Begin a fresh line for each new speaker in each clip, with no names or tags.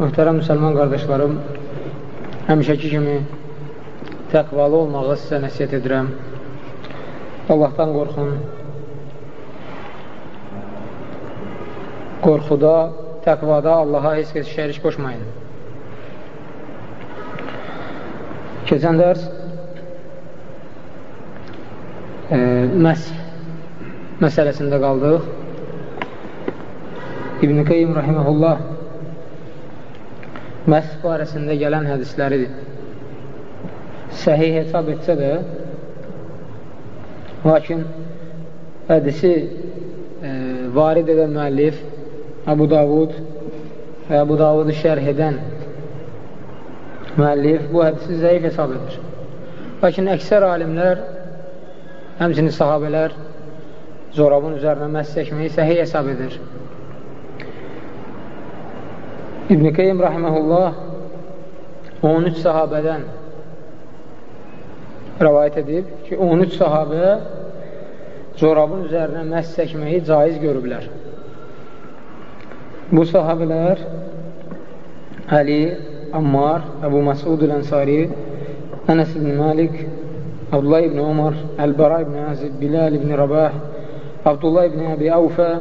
Möhtərəm müsəlman qardaşlarım, həmişəki kimi təqvalı olmağı sizə nəsiyyət edirəm. Allahdan qorxun. Qorxuda, təqvada Allaha heç kəs şərik qoşmayın. Keçən dərs e, məs məsələsində qaldıq. İbn-i Qeym Rahiməhullah məhz barəsində gələn hədisləridir. Səhih hesab etsə də, lakin hədisi e, varid edən müəllif Əbu Davud və Əbu Davudu şərh edən müəllif bu hədisi zəif hesab edir. Lakin əksər alimlər, həmçinin sahabələr zorabın üzərinə məhz çəkməyi səhih hesab edir. İbn-i Qeym rahiməhullah 13 sahabədən rəvayət edib ki, 13 sahabə corabın üzərinə məhz çəkməyi caiz görüblər. Bu sahabələr Əli, Ammar, Əbu Məsud Ənsari, Ənəs ibn Malik, Abdullah ibn Umar, Əl-Bara ibn Azib, Bilal ibn Rabah, Abdullah ibn Əbi Avfə,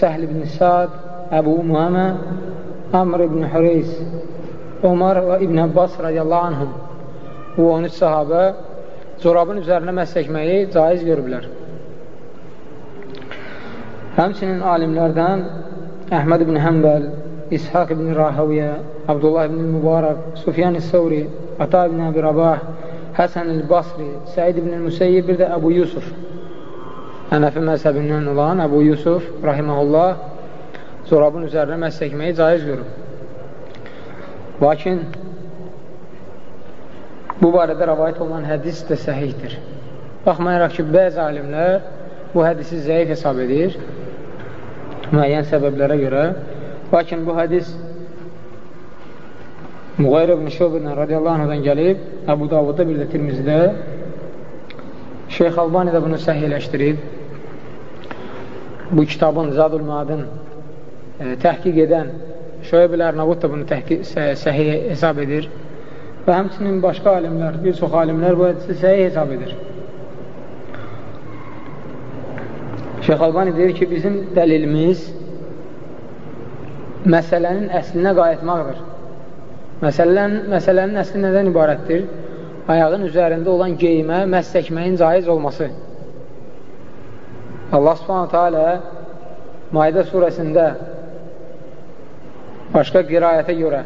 Səhl ibn Sa'd, Əbu Umamə, Amr ibn Hüreys, Omar və İbn Abbas radiyallahu anhum bu 13 sahabə corabın üzərinə məsləkməyi caiz görüblər. Həmçinin alimlərdən Əhməd ibn Həmbəl, İshaq ibn Rahəviyyə, Abdullah ibn Mübarək, Sufyan-ı Səvri, Ata ibn Əbi Rabah, Həsən el-Basri, Səid ibn Müseyyib, bir də Əbu Yusuf. Hənəfi məzhəbindən olan Əbu Yusuf, rahiməhullah, corabın üzərinə məhz çəkməyi caiz görür. Lakin bu barədə rəvayət olunan hədis də səhihdir. Baxmayaraq ki, bəzi alimlər bu hədisi zəif hesab edir müəyyən səbəblərə görə. Lakin bu hədis Muğayr ibn Şöbirdən radiyallahu anhadan gəlib, Əbu Davudda bir də Tirmizdə Şeyx Albani də bunu səhiləşdirib. Bu kitabın Zadul Madın təhqiq edən Şöyəb ilə Ərnavud da bunu təhqiq, səhih hesab edir və həmçinin başqa alimlər, bir çox alimlər bu hədisi səhih hesab edir. Şeyx Albani deyir ki, bizim dəlilimiz məsələnin əslinə qayıtmaqdır. Məsələnin, məsələnin əsli nədən ibarətdir? Ayağın üzərində olan geyimə məhz çəkməyin caiz olması. Allah subhanətə alə Maidə surəsində başqa qirayətə görə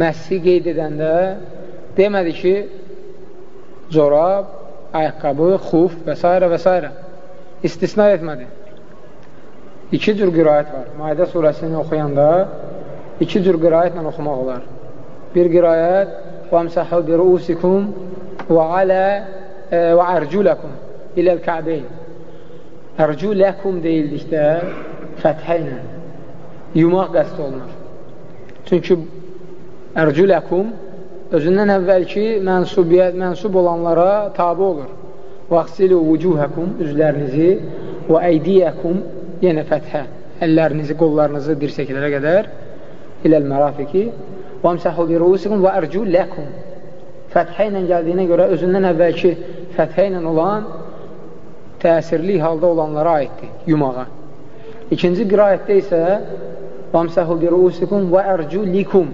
məhsi qeyd edəndə demədi ki, corab, ayaqqabı, xuf və s. və s. istisna etmədi. İki cür qirayət var. Maidə surəsini oxuyanda iki cür qirayətlə oxumaq olar. Bir qirayət وَمْسَحُ بِرُؤُسِكُمْ وَعَلَى وَعَرْجُلَكُمْ iləl kəbeyn Ərculəkum deyildikdə fəthə ilə yumaq qəst olunur. Çünki ərcüləkum özündən əvvəlki mənsubiyyət, mənsub olanlara tabi olur. Vaxsilu vucuhəkum üzlərinizi və əydiyəkum yenə fəthə əllərinizi, qollarınızı dirsəklərə qədər iləl mərafiki və əmsəhu bi ruusikum və ərcu ləkum fəthə ilə gəldiyinə görə özündən əvvəlki fəthə ilə olan təsirli halda olanlara aiddir, yumağa. İkinci qirayətdə isə Vamsəhu bi ruusikum və ərculikum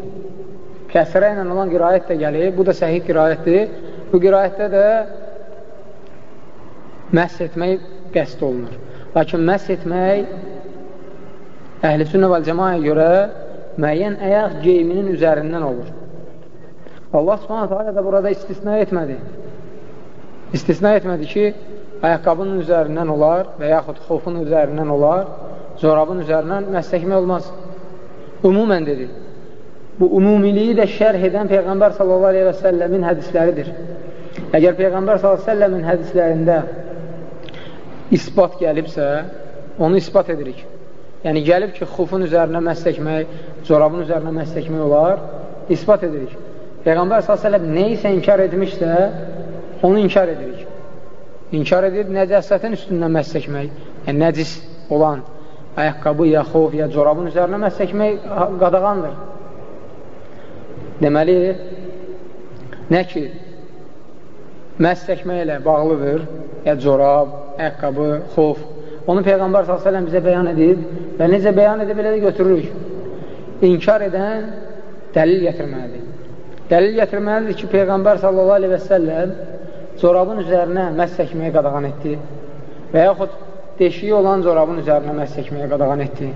Kəsrə ilə olan qirayət də gəlir. Bu da səhih qirayətdir. Bu qirayətdə də məhs etmək qəst olunur. Lakin məhs etmək əhl-i sünnə vəl cəmaya görə müəyyən əyaq geyiminin üzərindən olur. Allah subhanətə alə də burada istisna etmədi. İstisna etmədi ki, ayaqqabının üzərindən olar və yaxud xofun üzərindən olar, zorabın üzərindən məsləkmək olmaz umumən dedi. Bu umumiliyi də şərh edən Peyğəmbər səlləmin hədisləridir. Əgər Peyğəmbər səlləmin hədislərində ispat gəlibsə, onu ispat edirik. Yəni, gəlib ki, xufun üzərinə məsləkmək, corabın üzərinə məsləkmək olar, ispat edirik. Peyğəmbər s.ə.v nə isə inkar etmişsə, onu inkar edirik. İnkar edib nəcəsətin üstündən məsləkmək, yəni nəcis olan ayaqqabı, ya xov, ya corabın üzərinə məhz çəkmək qadağandır. Deməli, nə ki, məhz çəkmə ilə bağlıdır, ya corab, əqqabı, xof, onu Peyğəmbər s.ə.v bizə bəyan edib və necə bəyan edib, elə də götürürük. İnkar edən dəlil gətirməlidir. Dəlil gətirməlidir ki, Peyğəmbər s.ə.v corabın üzərinə məhz çəkməyə qadağan etdi və yaxud deşiyi olan corabın üzərinə məhz çəkməyə qadağan etdi.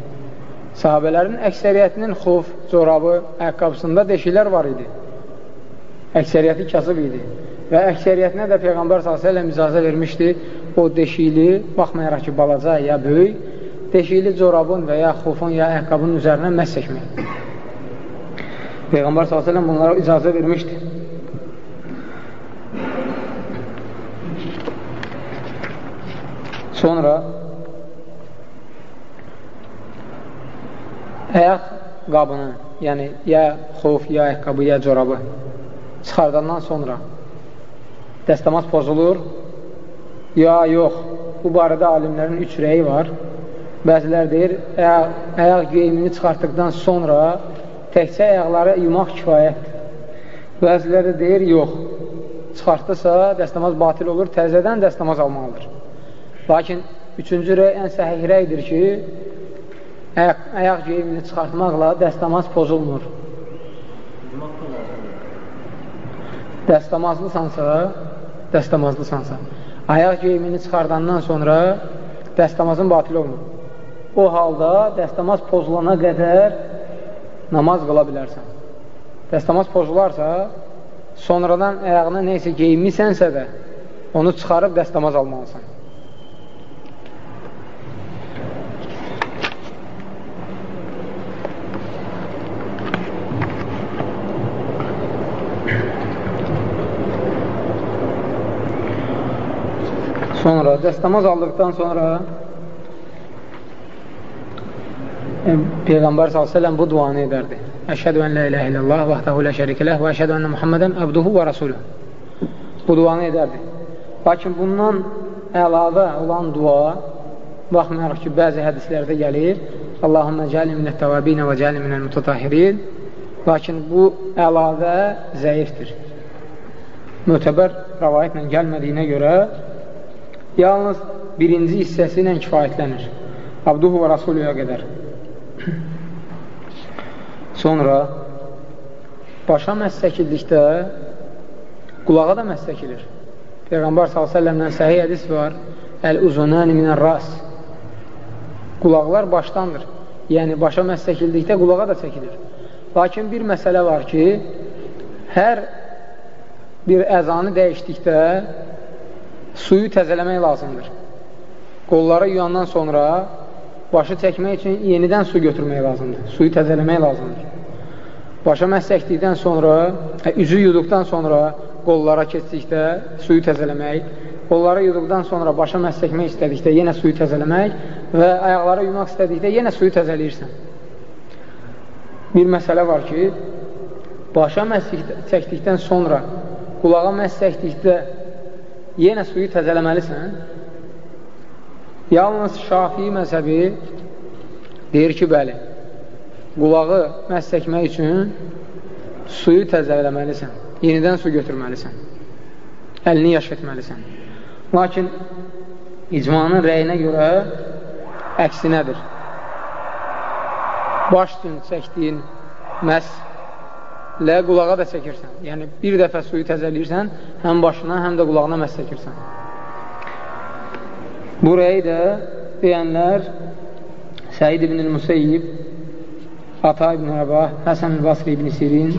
Sahabələrin əksəriyyətinin xuf, corabı, əqqabısında deşiklər var idi. Əksəriyyəti kasıb idi. Və əksəriyyətinə də Peyğəmbər s.ə.v icazə vermişdi o deşikli, baxmayaraq ki, balaca ya böyük, deşikli corabın və ya xufun ya əqqabın üzərinə məhz çəkmək. Peyğəmbər s.ə.v bunlara icazə vermişdi. Sonra əyaq qabını, yəni ya xof, ya əqqabı, ya corabı çıxardandan sonra dəstəmaz pozulur, ya yox. Bu barədə alimlərin üç rəyi var. Bəzilər deyir, əyaq geyimini çıxartdıqdan sonra təkcə əyaqları yumaq kifayətdir. Bəziləri deyir, yox. Çıxartdısa, dəstəmaz batil olur, təzədən dəstəmaz almalıdır. Lakin üçüncü rəy ən səhih rəydir ki, əyaq, əyaq geyimini çıxartmaqla dəstəmaz pozulmur. Dəstəmazlısansa, dəstəmazlısansa, ayaq geyimini çıxardandan sonra dəstəmazın batil olmur. O halda dəstəmaz pozulana qədər namaz qıla bilərsən. Dəstəmaz pozularsa, sonradan əyağına neysə geyinmisənsə də, onu çıxarıb dəstəmaz almalısan. Sonra dəstəmaz aldıqdan sonra e, Peyğəmbər s.ə.v bu duanı edərdi. Əşhədü ən la iləhə illallah, vəhdəhu lə şərikələh və əşhədü ənə Muhammədən əbduhu və rasulü. Bu duanı edərdi. Lakin bundan əlavə olan dua, baxmayaraq ki, bəzi hədislərdə gəlir, Allahümmə cəli minət təvabinə və cəli minəl mütətəhirin, lakin bu əlavə zəifdir. Mötəbər rəvayətlə gəlmədiyinə görə yalnız birinci hissəsi ilə kifayətlənir. Abduhu və Rasulüyə qədər. Sonra başa məhz çəkildikdə qulağa da məhz çəkilir. Peyğəmbər s.ə.v-dən səhiyyə hədis var. Əl-uzunəni minən ras. Qulaqlar başdandır. Yəni, başa məhz çəkildikdə qulağa da çəkilir. Lakin bir məsələ var ki, hər bir əzanı dəyişdikdə suyu təzələmək lazımdır. Qolları yuyandan sonra başı çəkmək üçün yenidən su götürmək lazımdır. Suyu təzələmək lazımdır. Başa məhz çəkdikdən sonra, ə, üzü yuduqdan sonra qollara keçdikdə suyu təzələmək, qolları yuduqdan sonra başa məhz çəkmək istədikdə yenə suyu təzələmək və ayaqları yumaq istədikdə yenə suyu təzələyirsən. Bir məsələ var ki, başa məhz çəkdikdən sonra qulağa məhz çəkdikdə yenə suyu təzələməlisən. Yalnız Şafii məzhəbi deyir ki, bəli, qulağı məhz çəkmək üçün suyu təzələməlisən, yenidən su götürməlisən, əlini yaş etməlisən. Lakin icmanın rəyinə görə əksinədir. Baş üçün çəkdiyin məhz lə qulağa da çəkirsən. Yəni, bir dəfə suyu təzələyirsən, həm başına, həm də qulağına məhz çəkirsən. Burayı da deyənlər Səid ibn-i Musayyib, Ata ibn Rəbah, Həsən Basri ibn Sirin,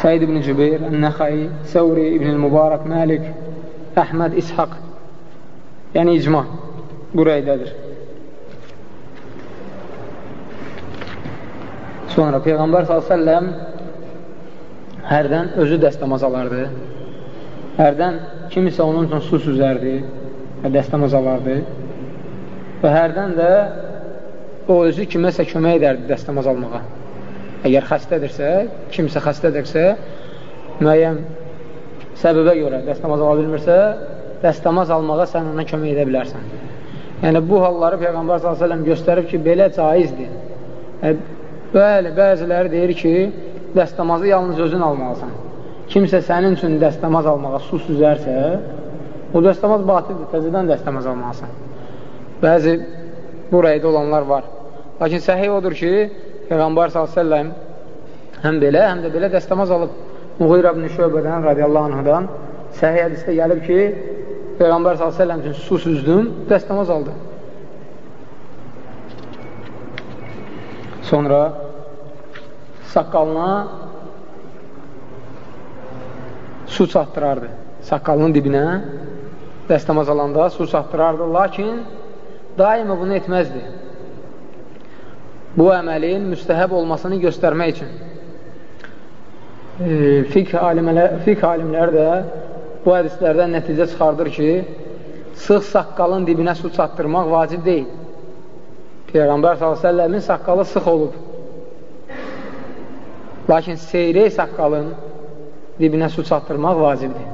Səid ibn Cübeyr, Ən-Nəxai, Səvri ibn Mübarək, Məlik, Əhməd, İshaq. Yəni, icma buraydadır. Sonra Peyğəmbər s.ə.v hərdən özü dəstəmaz alardı. Hərdən kimisə onun üçün su süzərdi və dəstəmaz alardı. Və hərdən də o özü kiməsə kömək edərdi dəstəmaz almağa. Əgər xəstədirsə, kimsə xəstədirsə, müəyyən səbəbə görə dəstəmaz ala bilmirsə, dəstəmaz almağa sən ona kömək edə bilərsən. Yəni, bu halları Peyğəmbər s.ə.v göstərib ki, belə caizdir. Yəni, bəli, bəziləri deyir ki, dəstəmazı yalnız özün almalısan. Kimsə sənin üçün dəstəmaz almağa su süzərsə, o dəstəmaz batildir, təzədən dəstəmaz almalısan. Bəzi bu rəydə olanlar var. Lakin səhih odur ki, Peyğəmbər s.ə.v həm belə, həm də belə dəstəmaz alıb. Muğir ibn Şöbədən, radiyallahu anhadan səhih hədisdə gəlib ki, Peyğəmbər s.ə.v üçün su süzdüm, dəstəmaz aldı. Sonra saqqalına su çatdırardı. Saqqalının dibinə dəstəmaz alanda su çatdırardı. Lakin daima bunu etməzdi. Bu əməlin müstəhəb olmasını göstərmək üçün. E, fiqh, alimlər, fiqh alimlər də bu hədislərdən nəticə çıxardır ki, sıx saqqalın dibinə su çatdırmaq vacib deyil. Peyğəmbər s.ə.v-in saqqalı sıx olub. Lakin seyrək saqqalın dibinə su çatdırmaq vacibdir.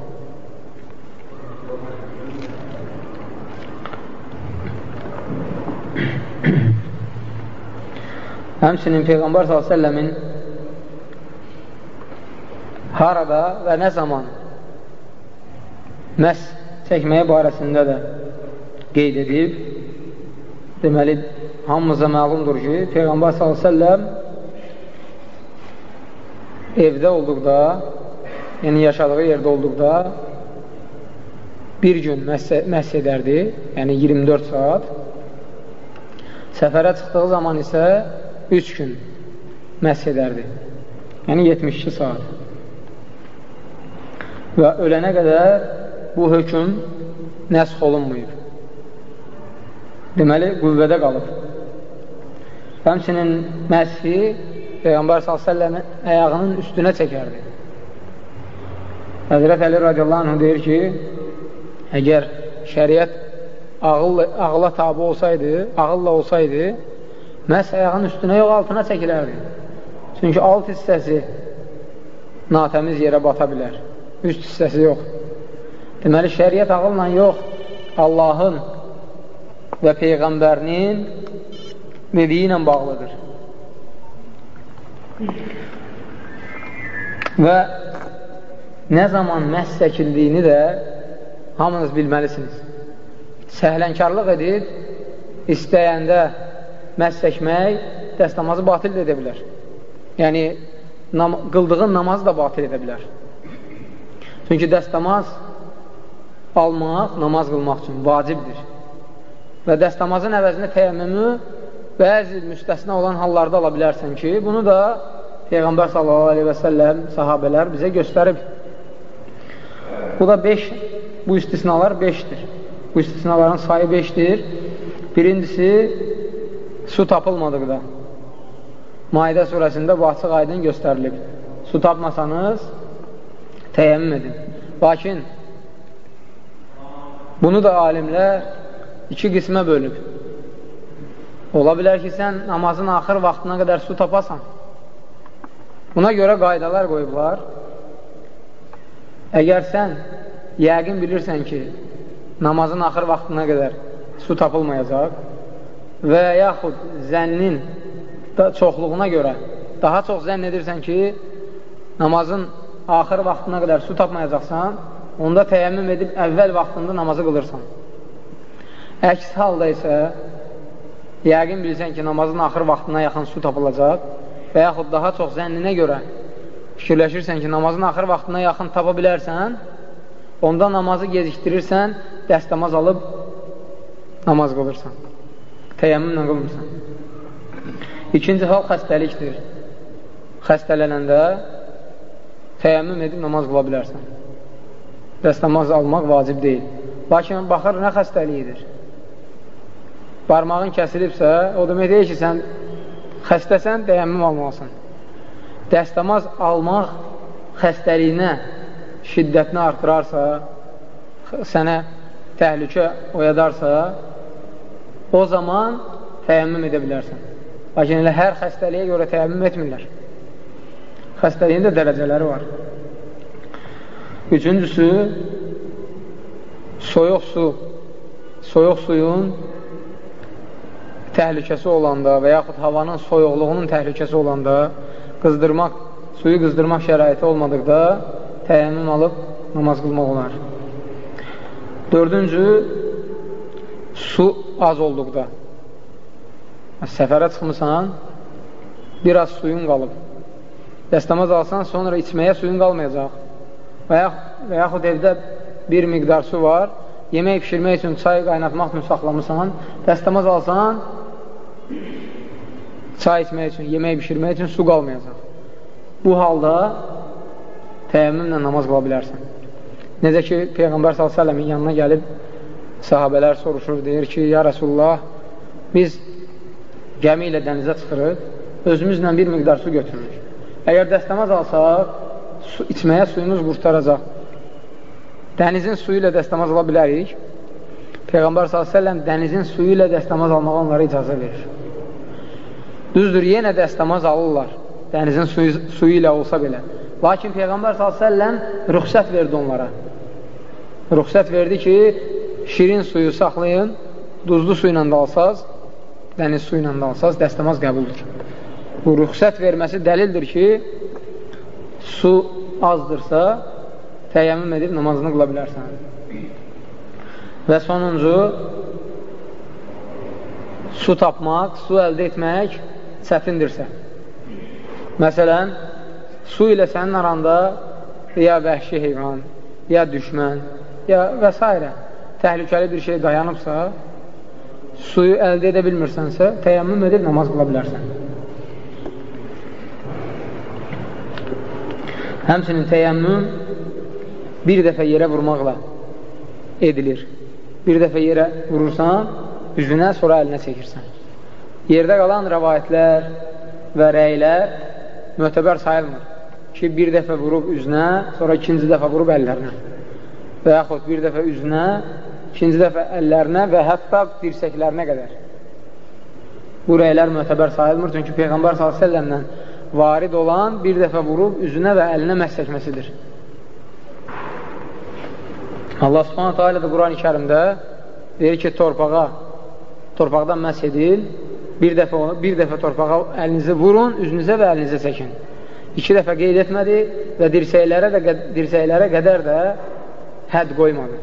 Həmçinin Peyğəmbər s.ə.v-in harada və nə zaman məhz çəkməyi barəsində də qeyd edib, deməli, hamımıza məlumdur ki, Peyğəmbər s.ə.v evdə olduqda, yəni yaşadığı yerdə olduqda bir gün məhs edərdi, yəni 24 saat. Səfərə çıxdığı zaman isə 3 gün məhs edərdi, yəni 72 saat. Və ölənə qədər bu hökum nəsx olunmayıb. Deməli, qüvvədə qalıb. Həmçinin məshi Peyğəmbər s.ə.v əyağının üstünə çəkərdi. Həzrət Əli radiyallahu anh deyir ki, əgər şəriət ağıl, ağla tabi olsaydı, ağılla olsaydı, məhz əyağın üstünə yox, altına çəkilərdi. Çünki alt hissəsi natəmiz yerə bata bilər, üst hissəsi yox. Deməli, şəriət ağılla yox, Allahın və Peyğəmbərinin dediyi ilə bağlıdır. Və nə zaman məhz çəkildiyini də hamınız bilməlisiniz. Səhlənkarlıq edib, istəyəndə məhz çəkmək dəstəmazı batil edə bilər. Yəni, nam qıldığın namazı da batil edə bilər. Çünki dəstəmaz almaq, namaz qılmaq üçün vacibdir. Və dəstəmazın əvəzində təyəmmümü bəzi müstəsna olan hallarda ala bilərsən ki, bunu da Peyğəmbər səlləm sahabələr bizə göstərib. Bu da 5, bu istisnalar 5-dir. Bu istisnaların sayı 5-dir. Birincisi, su tapılmadıqda. Maidə surəsində bu açıq aydın göstərilib. Su tapmasanız, təyəmmüm edin. Lakin, bunu da alimlər iki qismə bölüb. Ola bilər ki, sən namazın axır vaxtına qədər su tapasan. Buna görə qaydalar qoyublar. Əgər sən yəqin bilirsən ki, namazın axır vaxtına qədər su tapılmayacaq və yaxud zənnin çoxluğuna görə daha çox zənn edirsən ki, namazın axır vaxtına qədər su tapmayacaqsan, onda təyəmmüm edib əvvəl vaxtında namazı qılırsan. Əks halda isə yəqin bilsən ki, namazın axır vaxtına yaxın su tapılacaq və yaxud daha çox zənninə görə fikirləşirsən ki, namazın axır vaxtına yaxın tapa bilərsən, onda namazı gecikdirirsən, dəstəmaz alıb namaz qılırsan. Təyəmmümlə qılmırsan. İkinci hal xəstəlikdir. Xəstələnəndə təyəmmüm edib namaz qıla bilərsən. Dəstəmaz almaq vacib deyil. Lakin baxır, nə xəstəliyidir? Barmağın kəsilibsə, o demək deyil ki, sən xəstəsən, deyəmmüm almalısın. Dəstəmaz almaq xəstəliyinə, şiddətini artırarsa, sənə təhlükə oyadarsa, o zaman təyəmmüm edə bilərsən. Lakin elə hər xəstəliyə görə təyəmmüm etmirlər. Xəstəliyin də dərəcələri var. Üçüncüsü, soyuq su. Soyuq suyun təhlükəsi olanda və yaxud havanın soyuqluğunun təhlükəsi olanda qızdırmaq suyu qızdırmaq şəraiti olmadıqda təyəmmüm alıb namaz qılmaq olar. Dördüncü, su az olduqda. Səfərə çıxmısan, biraz suyun qalıb. Dəstəmaz alsan, sonra içməyə suyun qalmayacaq. Və, yax və yaxud evdə bir miqdar su var, yemək pişirmək üçün, çay qaynatmaq üçün saxlamısan, dəstəmaz alsan, çay içmək üçün, yemək pişirmək üçün su qalmayacaq. Bu halda təyəmmümlə namaz qıla bilərsən. Necə ki, Peyğəmbər s.ə.v-in yanına gəlib sahabələr soruşur, deyir ki, ya Rasulullah, biz gəmi ilə dənizə çıxırıq, özümüzlə bir miqdar su götürürük. Əgər dəstəmaz alsaq, su, içməyə suyumuz qurtaracaq. Dənizin suyu ilə dəstəmaz ala bilərik. Peyğəmbər s.ə.v dənizin suyu ilə dəstəmaz almağa onlara icazə verir. Düzdür, yenə dəstəmaz alırlar, dənizin suyu, suyu ilə olsa belə. Lakin Peyğəmbər s.ə.v rüxsət verdi onlara. Rüxsət verdi ki, şirin suyu saxlayın, duzlu su ilə da alsaz, dəniz suyu ilə da alsaz, dəstəmaz qəbuldur. Bu rüxsət verməsi dəlildir ki, su azdırsa, təyyəmmüm edib namazını qıla bilərsən. Və sonuncu, su tapmaq, su əldə etmək çətindirsə. Məsələn, su ilə sənin aranda ya vəhşi heyvan, ya düşmən, ya və s. təhlükəli bir şey dayanıbsa, suyu əldə edə bilmirsənsə, təyyəmmüm edib namaz qıla bilərsən. Həmçinin təyyəmmüm bir dəfə yerə vurmaqla edilir. Bir dəfə yerə vurursan, üzünə, sonra əlinə çəkirsən. Yerdə qalan rəvayətlər və rəylər mötəbər sayılmır ki, bir dəfə vurub üzünə, sonra ikinci dəfə vurub əllərinə və yaxud bir dəfə üzünə, ikinci dəfə əllərinə və hətta dirsəklərinə qədər. Bu rəylər mötəbər sayılmır, çünki Peyğəmbər s.ə.v-lə varid olan bir dəfə vurub üzünə və əlinə məhz çəkməsidir. Allah subhanətə alə də Quran-ı kərimdə deyir ki, torpağa, torpaqdan məhz edil, bir dəfə, bir dəfə torpağa əlinizi vurun, üzünüzə və əlinizə çəkin. İki dəfə qeyd etmədi və dirsəklərə, də, dirsəklərə qədər də hədd qoymadı.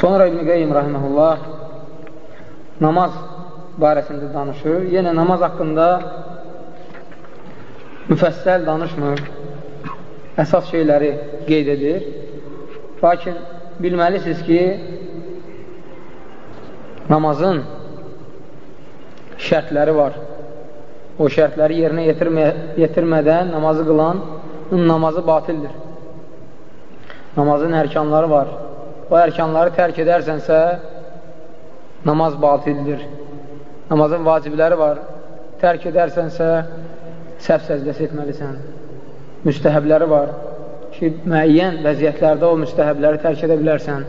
Sonra İbn-i Qeym rahiməhullah namaz barəsində danışır. Yenə namaz haqqında müfəssəl danışmır əsas şeyləri qeyd edir. Lakin bilməlisiniz ki, namazın şərtləri var. O şərtləri yerinə yetirmə, yetirmədən namazı qılan namazı batildir. Namazın ərkanları var. O ərkanları tərk edərsənsə, namaz batildir. Namazın vacibləri var. Tərk edərsənsə, səhv səzdəsi etməlisən müstəhəbləri var ki, müəyyən vəziyyətlərdə o müstəhəbləri tərk edə bilərsən.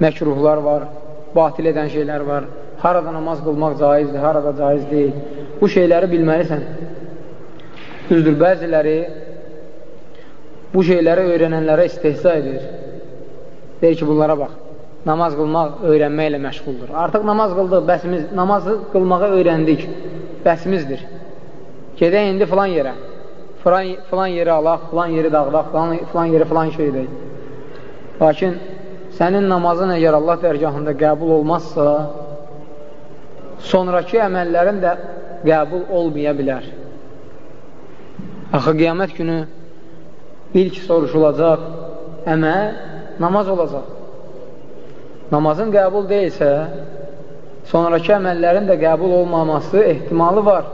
Məkruhlar var, batil edən şeylər var. Harada namaz qılmaq caizdir, harada caiz deyil. Bu şeyləri bilməlisən. Düzdür, bəziləri bu şeyləri öyrənənlərə istehza edir. Deyir ki, bunlara bax, namaz qılmaq öyrənməklə məşğuldur. Artıq namaz qıldıq, bəsimiz, namazı qılmağı öyrəndik, bəsimizdir. Gedək indi filan yerə filan, filan yeri alaq, filan yeri dağılaq, filan, filan yeri filan şey edək. Lakin sənin namazın əgər Allah dərgahında qəbul olmazsa, sonraki əməllərin də qəbul olmaya bilər. Axı, qiyamət günü ilk soruşulacaq əməl namaz olacaq. Namazın qəbul deyilsə, sonraki əməllərin də qəbul olmaması ehtimalı var.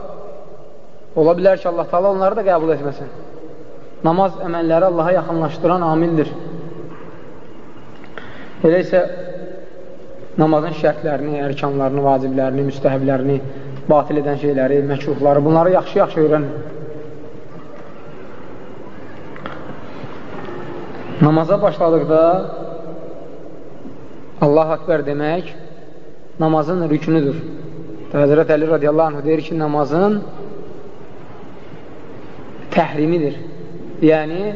Ola bilər ki, Allah taala onları da qəbul etməsin. Namaz əməlləri Allaha yaxınlaşdıran amildir. Elə isə namazın şərtlərini, ərkanlarını, vaciblərini, müstəhəblərini, batil edən şeyləri, məkruhları, bunları yaxşı-yaxşı öyrənin. Namaza başladıqda Allah Akbar demək namazın rükünüdür. Həzrət Əli radiyallahu anh deyir ki, namazın təhrimidir. Yəni,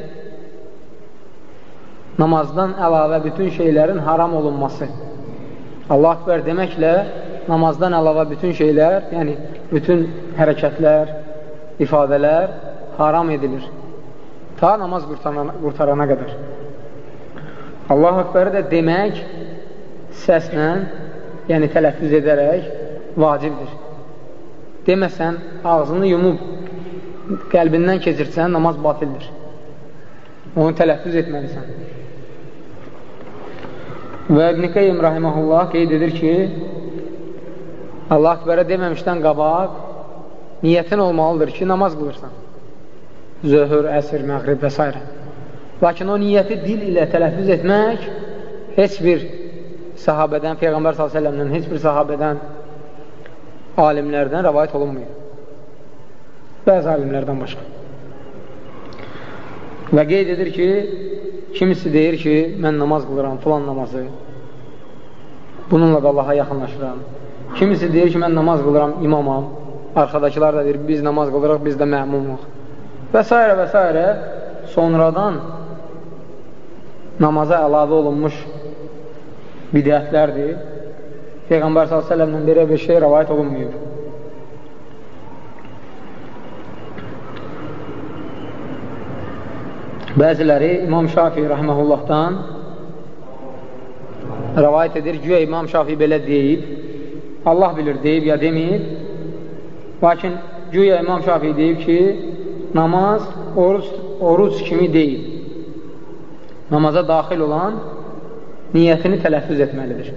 namazdan əlavə bütün şeylərin haram olunması. Allah akbar deməklə namazdan əlavə bütün şeylər, yəni bütün hərəkətlər, ifadələr haram edilir. Ta namaz qurtarana, qurtarana qədər. Allah Akbəri də demək səslə, yəni tələffüz edərək vacibdir. Deməsən, ağzını yumub, qəlbindən keçirsən, namaz batildir. Onu tələffüz etməlisən. Və İbn-i Qeym Rahiməhullah qeyd edir ki, Allah Akbərə deməmişdən qabaq niyyətin olmalıdır ki, namaz qılırsan. Zöhür, əsr, məğrib və s. Lakin o niyyəti dil ilə tələffüz etmək heç bir sahabədən, Peyğəmbər s.ə.v-dən, heç bir sahabədən, alimlərdən rəvayət olunmuyor. Bəzi alimlərdən başqa. Və qeyd edir ki, kimisi deyir ki, mən namaz qılıram, filan namazı. Bununla da Allaha yaxınlaşıram. Kimisi deyir ki, mən namaz qılıram, imamam. Arxadakılar da deyir, biz namaz qılırıq, biz də məmumuq. Və s. və s. Sonradan namaza əlavə olunmuş bidətlərdir. Peyğəmbər s.ə.v-dən belə bir şey rəvayət olunmuyor. Bəziləri İmam Şafi rəhməhullahdan rəvayət edir, güya İmam Şafi belə deyib, Allah bilir, deyib ya deməyib, lakin güya İmam Şafi deyib ki, namaz oruc, oruc kimi deyil. Namaza daxil olan niyyətini tələffüz etməlidir.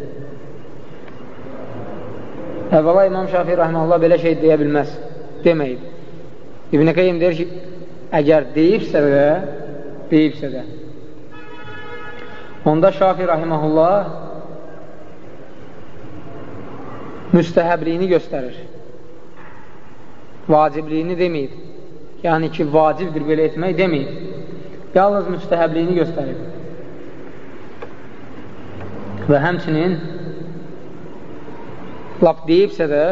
Əvvəla İmam Şafi rəhməllah belə şey deyə bilməz, deməyib. İbn-i Qeym deyir ki, əgər deyibsə də, deyibsə də. Onda Şafi rahiməhullah müstəhəbliyini göstərir. Vacibliyini deməyib. Yəni ki, vacibdir belə etmək deməyib. Yalnız müstəhəbliyini göstərir. Və həmçinin lap deyibsə də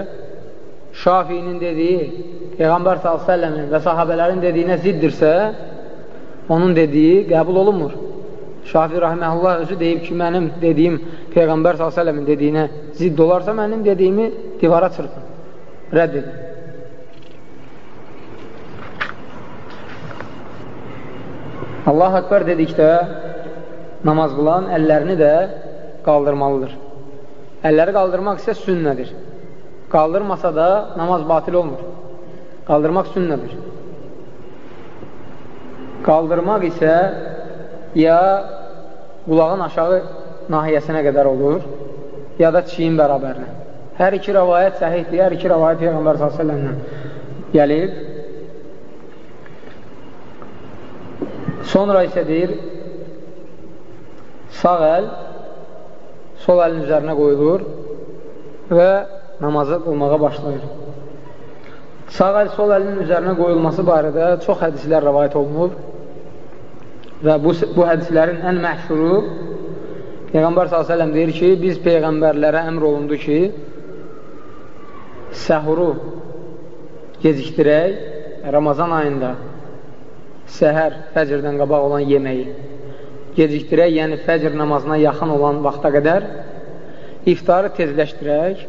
Şafinin dediyi Peyğəmbər s.ə.v-in və sahabələrin dediyinə ziddirsə onun dediyi qəbul olunmur. Şafi Rahiməhullah özü deyib ki, mənim dediyim Peyğəmbər s.ə.v-in dediyinə zidd olarsa, mənim dediyimi divara çırpın, rədd edin. Allah Akbar dedikdə namaz qılan əllərini də qaldırmalıdır. Əlləri qaldırmaq isə sünnədir. Qaldırmasa da namaz batil olmur. Qaldırmaq sünnədir. Qaldırmaq isə ya qulağın aşağı nahiyəsinə qədər olur, ya da çiyin bərabərinə. Hər iki rəvayət səhihdir, hər iki rəvayət Peyğəmbər s.ə.v-dən gəlib. Sonra isə deyir, sağ əl sol əlin üzərinə qoyulur və namazı qılmağa başlayır. Sağ əl sol əlin üzərinə qoyulması barədə çox hədislər rəvayət olunub. Və bu, bu hədislərin ən məhşuru Peyğəmbər s.ə.v deyir ki, biz Peyğəmbərlərə əmr olundu ki, səhuru gecikdirək Ramazan ayında səhər fəcrdən qabaq olan yeməyi gecikdirək, yəni fəcr namazına yaxın olan vaxta qədər iftarı tezləşdirək,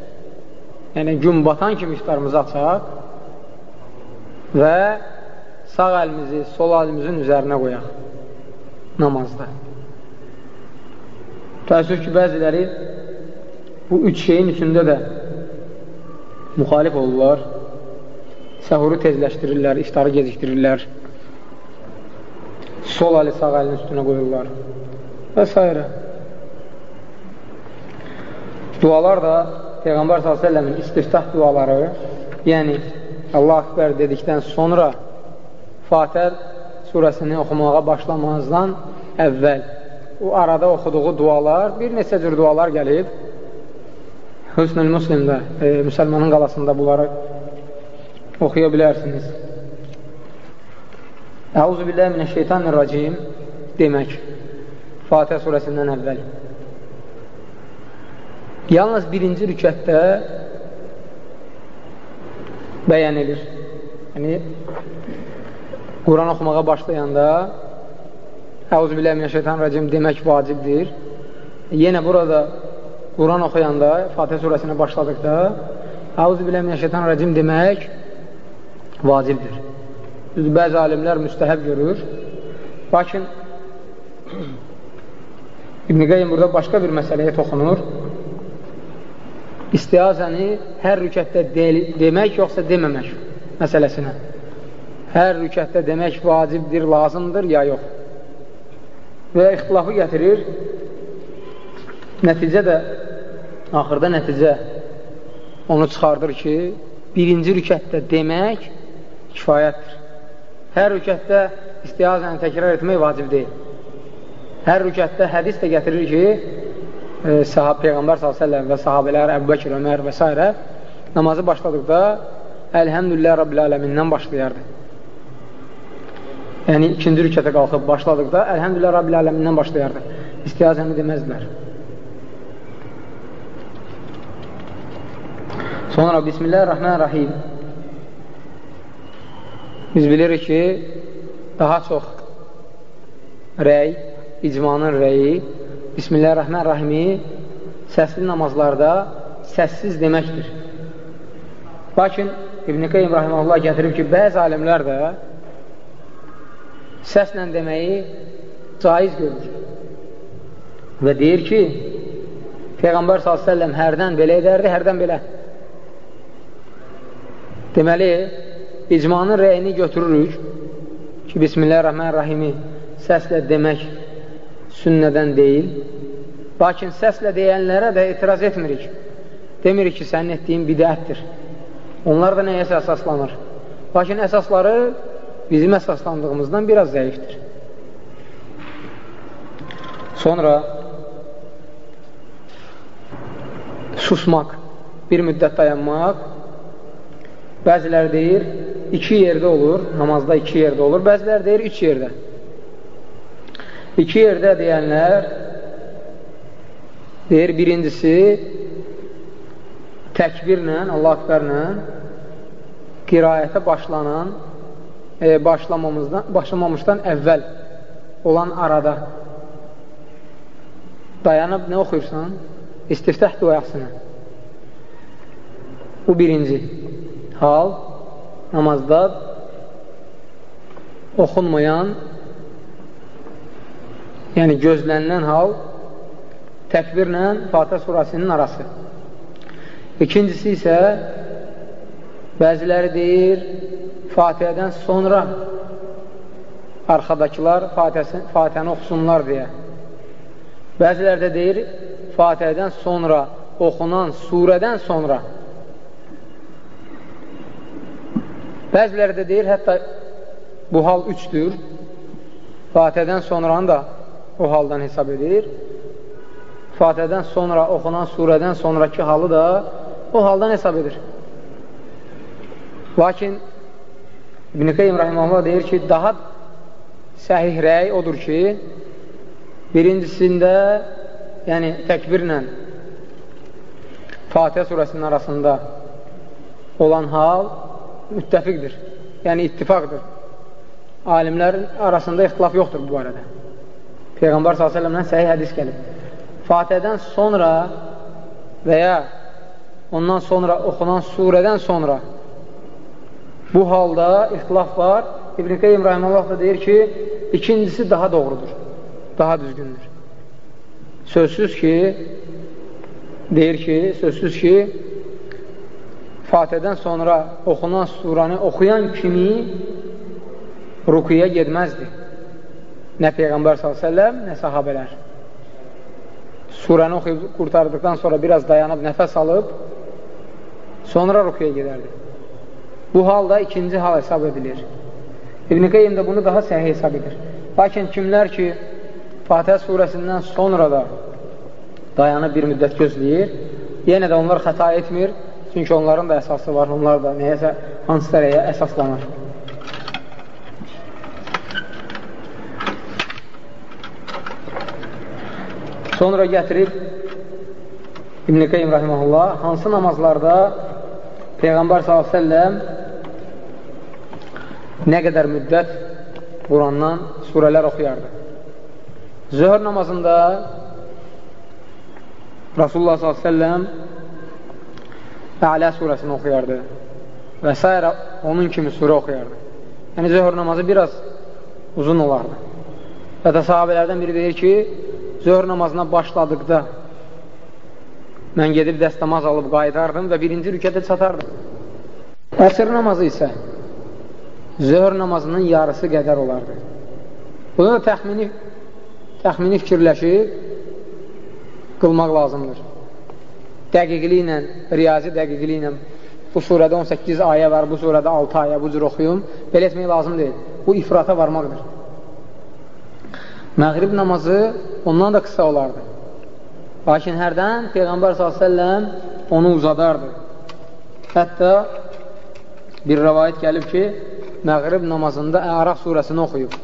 yəni gün batan kimi iftarımızı açaq və sağ əlimizi sol əlimizin üzərinə qoyaq namazda. Təəssüf ki, bəziləri bu üç şeyin üçündə də müxalif olurlar. Səhuru tezləşdirirlər, iftarı gecikdirirlər. Sol əli sağ əlinin üstünə qoyurlar və s. Dualar da Peyğəmbər s.ə.v-in istiftah duaları, yəni Allah Akbar dedikdən sonra Fatər surəsini oxumağa başlamazdan əvvəl o arada oxuduğu dualar, bir neçə cür dualar gəlib. Hüsnül Müslimdə, e, müsəlmanın qalasında bunları oxuya bilərsiniz. Əuzu billəhi minəşşeytanirracim demək Fatihə surəsindən əvvəl. Yalnız birinci rükətdə bəyan edir. Yəni, Quran oxumağa başlayanda Əuzu biləyə minəşşeytanirracim demək vacibdir. Yenə burada Quran oxuyanda, Fatih surəsinə başladıqda rəcim demək vacibdir. Bəzi alimlər müstəhəb görür. Lakin İbn-i Qeym burada başqa bir məsələyə toxunur. İstiyazəni hər rükətdə de demək, yoxsa deməmək məsələsinə. Hər rükətdə demək vacibdir, lazımdır, ya yox. Və ixtilafı gətirir. Nəticə də, axırda nəticə onu çıxardır ki, birinci rükətdə demək kifayətdir. Hər rükətdə istiyazəni təkrar etmək vacib deyil. Hər rükətdə hədis də gətirir ki, e, sahab, Peyğəmbər s.ə.v və sahabələr, Əbu Bəkir, Ömər və s. namazı başladıqda Əlhəmdülillah Rabbil Aləmindən başlayardı. Yəni, ikinci rükətə qalxıb başladıqda Əlhəmdülillah Rabbil Aləmindən başlayardı. İstiyazəni deməzdilər. Sonra Bismillahirrahmanirrahim biz bilirik ki, daha çox rəy, icmanın rəyi Bismillahirrahmanirrahimi səsli namazlarda səssiz deməkdir. Lakin İbn-i Qeym Rahiməllah gətirib ki, bəzi alimlər də səslə deməyi caiz görür. Və deyir ki, Peyğəmbər s.ə.v hərdən belə edərdi, hərdən belə. Deməli, icmanın rəyini götürürük ki, Bismillahirrahmanirrahimi səslə demək sünnədən deyil. Lakin səslə deyənlərə də etiraz etmirik. Demirik ki, sənin etdiyin bidətdir. Onlar da nəyəsə əsaslanır. Lakin əsasları bizim əsaslandığımızdan biraz zəifdir. Sonra susmaq, bir müddət dayanmaq Bəzilər deyir, iki yerdə olur, namazda iki yerdə olur, bəzilər deyir, üç yerdə. İki yerdə deyənlər deyir, birincisi təkbirlə, Allah akbərlə qirayətə başlanan, e, başlamamızdan, başlamamışdan əvvəl olan arada dayanıb nə oxuyursan? İstiftah duasını. Bu birinci hal namazda oxunmayan yəni gözlənilən hal təkbirlə Fatih surasının arası. İkincisi isə bəziləri deyir Fatihədən sonra arxadakılar Fatihəni oxusunlar deyə. Bəziləri də deyir Fatihədən sonra oxunan surədən sonra Bəziləri də deyir, hətta bu hal üçdür. Fatihədən sonranı da o haldan hesab edir. Fatihədən sonra oxunan surədən sonraki halı da o haldan hesab edir. Lakin İbn-i Qeym Rahiməhullah deyir ki, daha səhih rəy odur ki, birincisində, yəni təkbirlə Fatihə surəsinin arasında olan hal müttəfiqdir, yəni ittifaqdır. Alimlərin arasında ixtilaf yoxdur bu barədə. Peyğəmbər s.ə.vədən səhih hədis gəlib. Fatihədən sonra və ya ondan sonra oxunan surədən sonra bu halda ixtilaf var. İbn-i Qeym Rahiməllah da deyir ki, ikincisi daha doğrudur, daha düzgündür. Sözsüz ki, deyir ki, sözsüz ki, Fatihədən sonra oxunan suranı oxuyan kimi rukuya gedməzdi. Nə Peyğəmbər s.ə.v, nə sahabələr. Surəni oxuyub qurtardıqdan sonra biraz dayanıb, nəfəs alıb, sonra rukuya gedərdi. Bu halda ikinci hal hesab edilir. İbn-i Qeym də bunu daha səhih hesab edir. Lakin kimlər ki, Fatihə surəsindən sonra da dayanıb bir müddət gözləyir, yenə də onlar xəta etmir, Çünki onların da əsası var, onlar da nəyəsə, hansı tərəyə əsaslanır. Sonra gətirib İbn-i Qeym Rahiməhullah hansı namazlarda Peyğəmbər s.ə.v nə qədər müddət Qurandan surələr oxuyardı. Zöhr namazında Rasulullah s.ə.v Ələ surəsini oxuyardı və s. onun kimi surə oxuyardı. Yəni, zöhr namazı biraz uzun olardı. Və də sahabələrdən biri deyir ki, zöhr namazına başladıqda mən gedib dəstəmaz alıb qayıdardım və birinci rükətə çatardım. Əsr namazı isə zöhr namazının yarısı qədər olardı. Bunu da təxmini, təxmini fikirləşib qılmaq lazımdır. Dəqiqli ilə, riyazi dəqiqli ilə bu surədə 18 ayə var, bu surədə 6 ayə, bu cür oxuyum. Belə etmək lazım deyil. Bu ifrata varmaqdır. Məğrib namazı ondan da qısa olardı. Lakin hərdən Peyğəmbər s.ə.v onu uzadardı. Hətta bir rəvayət gəlib ki, məğrib namazında Əraq surəsini oxuyub.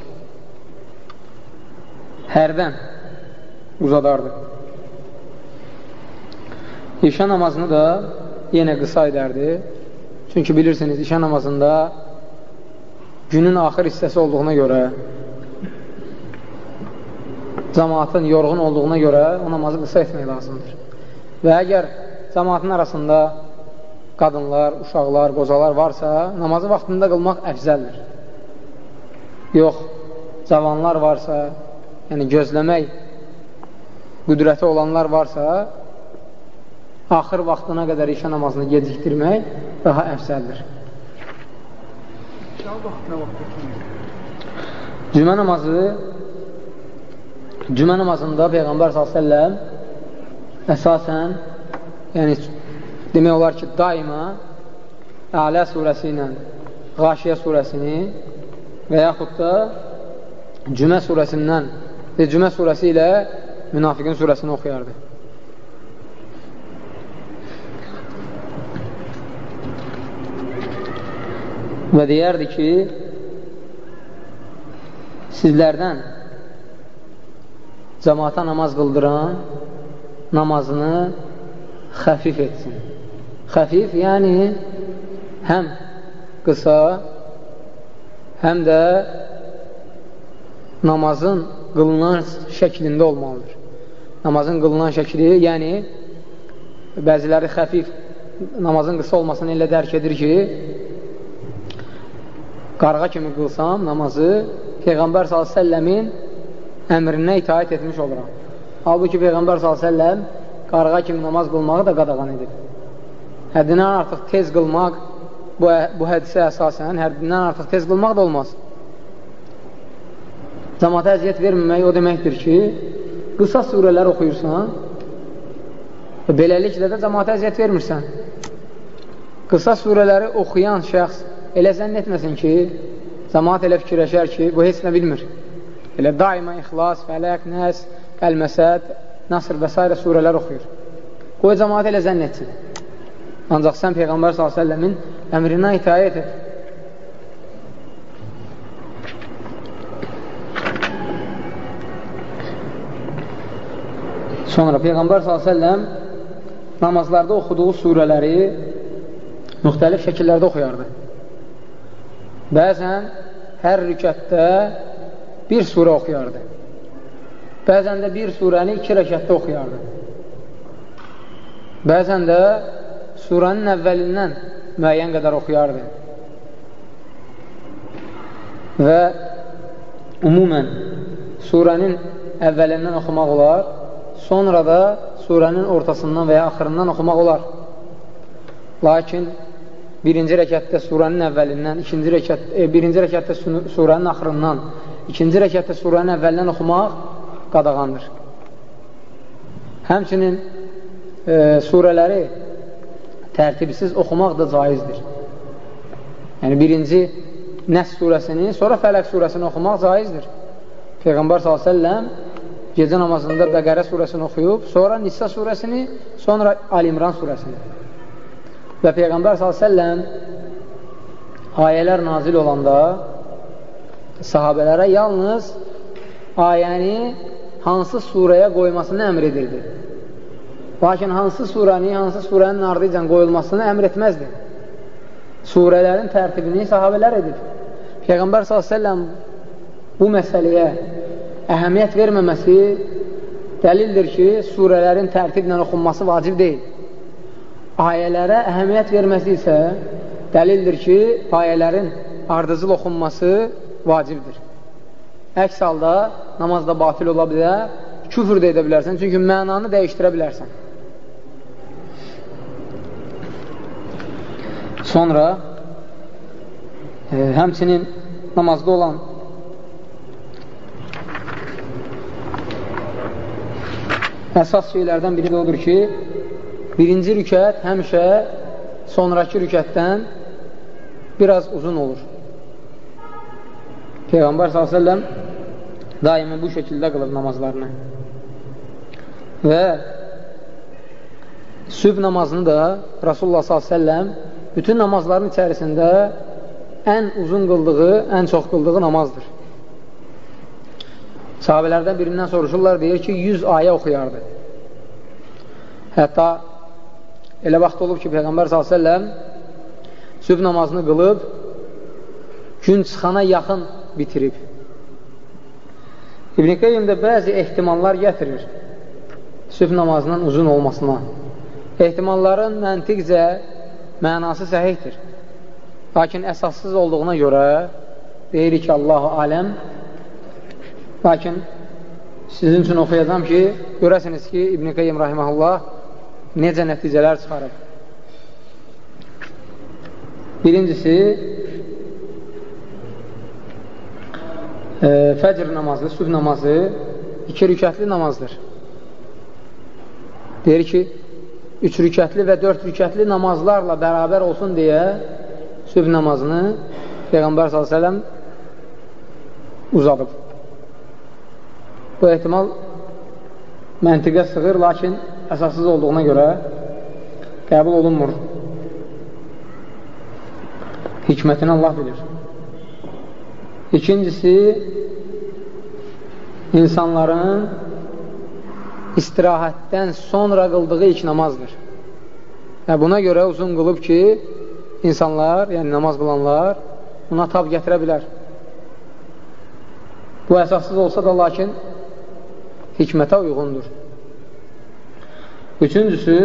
Hərdən uzadardı. İşə namazını da yenə qısa edərdi. Çünki bilirsiniz, işə namazında günün axır hissəsi olduğuna görə cəmaatın yorğun olduğuna görə o namazı qısa etmək lazımdır. Və əgər cəmaatın arasında qadınlar, uşaqlar, qocalar varsa, namazı vaxtında qılmaq əfzəldir. Yox, cavanlar varsa, yəni gözləmək qüdrəti olanlar varsa, axır vaxtına qədər işə namazını gecikdirmək daha əfsəldir. Cümə namazı Cümə namazında Peyğəmbər s.ə.v əsasən yəni demək olar ki, daima Ələ surəsi ilə Qaşiyə surəsini və yaxud da Cümə surəsindən Cümə surəsi ilə Münafiqin surəsini oxuyardı. Və deyərdi ki, sizlərdən cəmaata namaz qıldıran namazını xəfif etsin. Xəfif, yəni həm qısa, həm də namazın qılınan şəklində olmalıdır. Namazın qılınan şəkli, yəni bəziləri xəfif namazın qısa olmasını elə dərk edir ki, qarğa kimi qılsam namazı Peyğəmbər s.ə.v-in əmrinə itaət etmiş oluram. Halbuki Peyğəmbər s.ə.v qarğa kimi namaz qılmağı da qadağan edib. Həddindən artıq tez qılmaq, bu, bu hədisə əsasən, həddindən artıq tez qılmaq da olmaz. Cəmata əziyyət verməmək o deməkdir ki, qısa surələr oxuyursan və beləliklə də cəmata əziyyət vermirsən. Qısa surələri oxuyan şəxs elə zənn etməsin ki, cəmat elə fikirləşər ki, bu heç nə bilmir. Elə daima ixlas, fələq, nəs, Əl-Məsəd, Nasr və s. surələr oxuyur. Qoy cəmaat elə zənn etsin. Ancaq sən Peyğəmbər s.ə.v-in əmrinə itayət et. Sonra Peyğəmbər s.ə.v namazlarda oxuduğu surələri müxtəlif şəkillərdə oxuyardı. Bəzən hər rükətdə bir surə oxuyardı. Bəzən də bir surəni iki rəkətdə oxuyardı. Bəzən də surənin əvvəlindən müəyyən qədər oxuyardı. Və umumən surənin əvvəlindən oxumaq olar, sonra da surənin ortasından və ya axırından oxumaq olar. Lakin birinci rəkətdə surənin əvvəlindən, ikinci rəkət, e, birinci rəkətdə surənin axırından, ikinci rəkətdə surənin əvvəlindən oxumaq qadağandır. Həmçinin e, surələri tərtibsiz oxumaq da caizdir. Yəni, birinci Nəs surəsini, sonra Fələq surəsini oxumaq caizdir. Peyğəmbər s.ə.v gecə namazında Bəqərə surəsini oxuyub, sonra Nisa surəsini, sonra Alimran surəsini. Və Peyğəmbər s.ə.v ayələr nazil olanda sahabələrə yalnız ayəni hansı surəyə qoymasını əmr edirdi. Lakin hansı surəni, hansı surənin ardıcan qoyulmasını əmr etməzdi. Surələrin tərtibini sahabələr edir. Peyğəmbər s.ə.v bu məsələyə əhəmiyyət verməməsi dəlildir ki, surələrin tərtiblə oxunması vacib deyil. ayələrə əhəmiyyət verməsi isə dəlildir ki, ayələrin ardıcıl oxunması vacibdir. Əks halda namazda batil ola bilər, küfür də edə bilərsən, çünki mənanı dəyişdirə bilərsən. Sonra e, həmçinin namazda olan əsas şeylərdən biri də odur ki, birinci rükət həmişə sonraki rükətdən biraz uzun olur. Peyğəmbər s.ə.v daimi bu şəkildə qılır namazlarını. Və sübh namazını da Rasulullah s.ə.v bütün namazların içərisində ən uzun qıldığı, ən çox qıldığı namazdır. Sahabələrdən birindən soruşurlar, deyir ki, 100 ayə oxuyardı. Hətta elə vaxt olub ki, Peyğəmbər s.ə.v sübh namazını qılıb, gün çıxana yaxın bitirib. İbn-i Qeyyim də bəzi ehtimallar gətirir sübh namazının uzun olmasına. Ehtimalların məntiqcə mənası səhihdir. Lakin əsassız olduğuna görə deyirik ki, Allah-u aləm lakin sizin üçün oxuyacam ki, görəsiniz ki, İbn-i Qeyyim rahiməhullah necə nəticələr çıxarıb. Birincisi, e, fəcr namazı, sübh namazı iki rükətli namazdır. Deyir ki, üç rükətli və dörd rükətli namazlarla bərabər olsun deyə sübh namazını Peyğəmbər s.ə.v uzadıb. Bu ehtimal məntiqə sığır, lakin əsassız olduğuna görə qəbul olunmur. Hikmətini Allah bilir. İkincisi, insanların istirahətdən sonra qıldığı ilk namazdır. Və buna görə uzun qılıb ki, insanlar, yəni namaz qılanlar buna tab gətirə bilər. Bu əsassız olsa da, lakin hikmətə uyğundur. Üçüncüsü,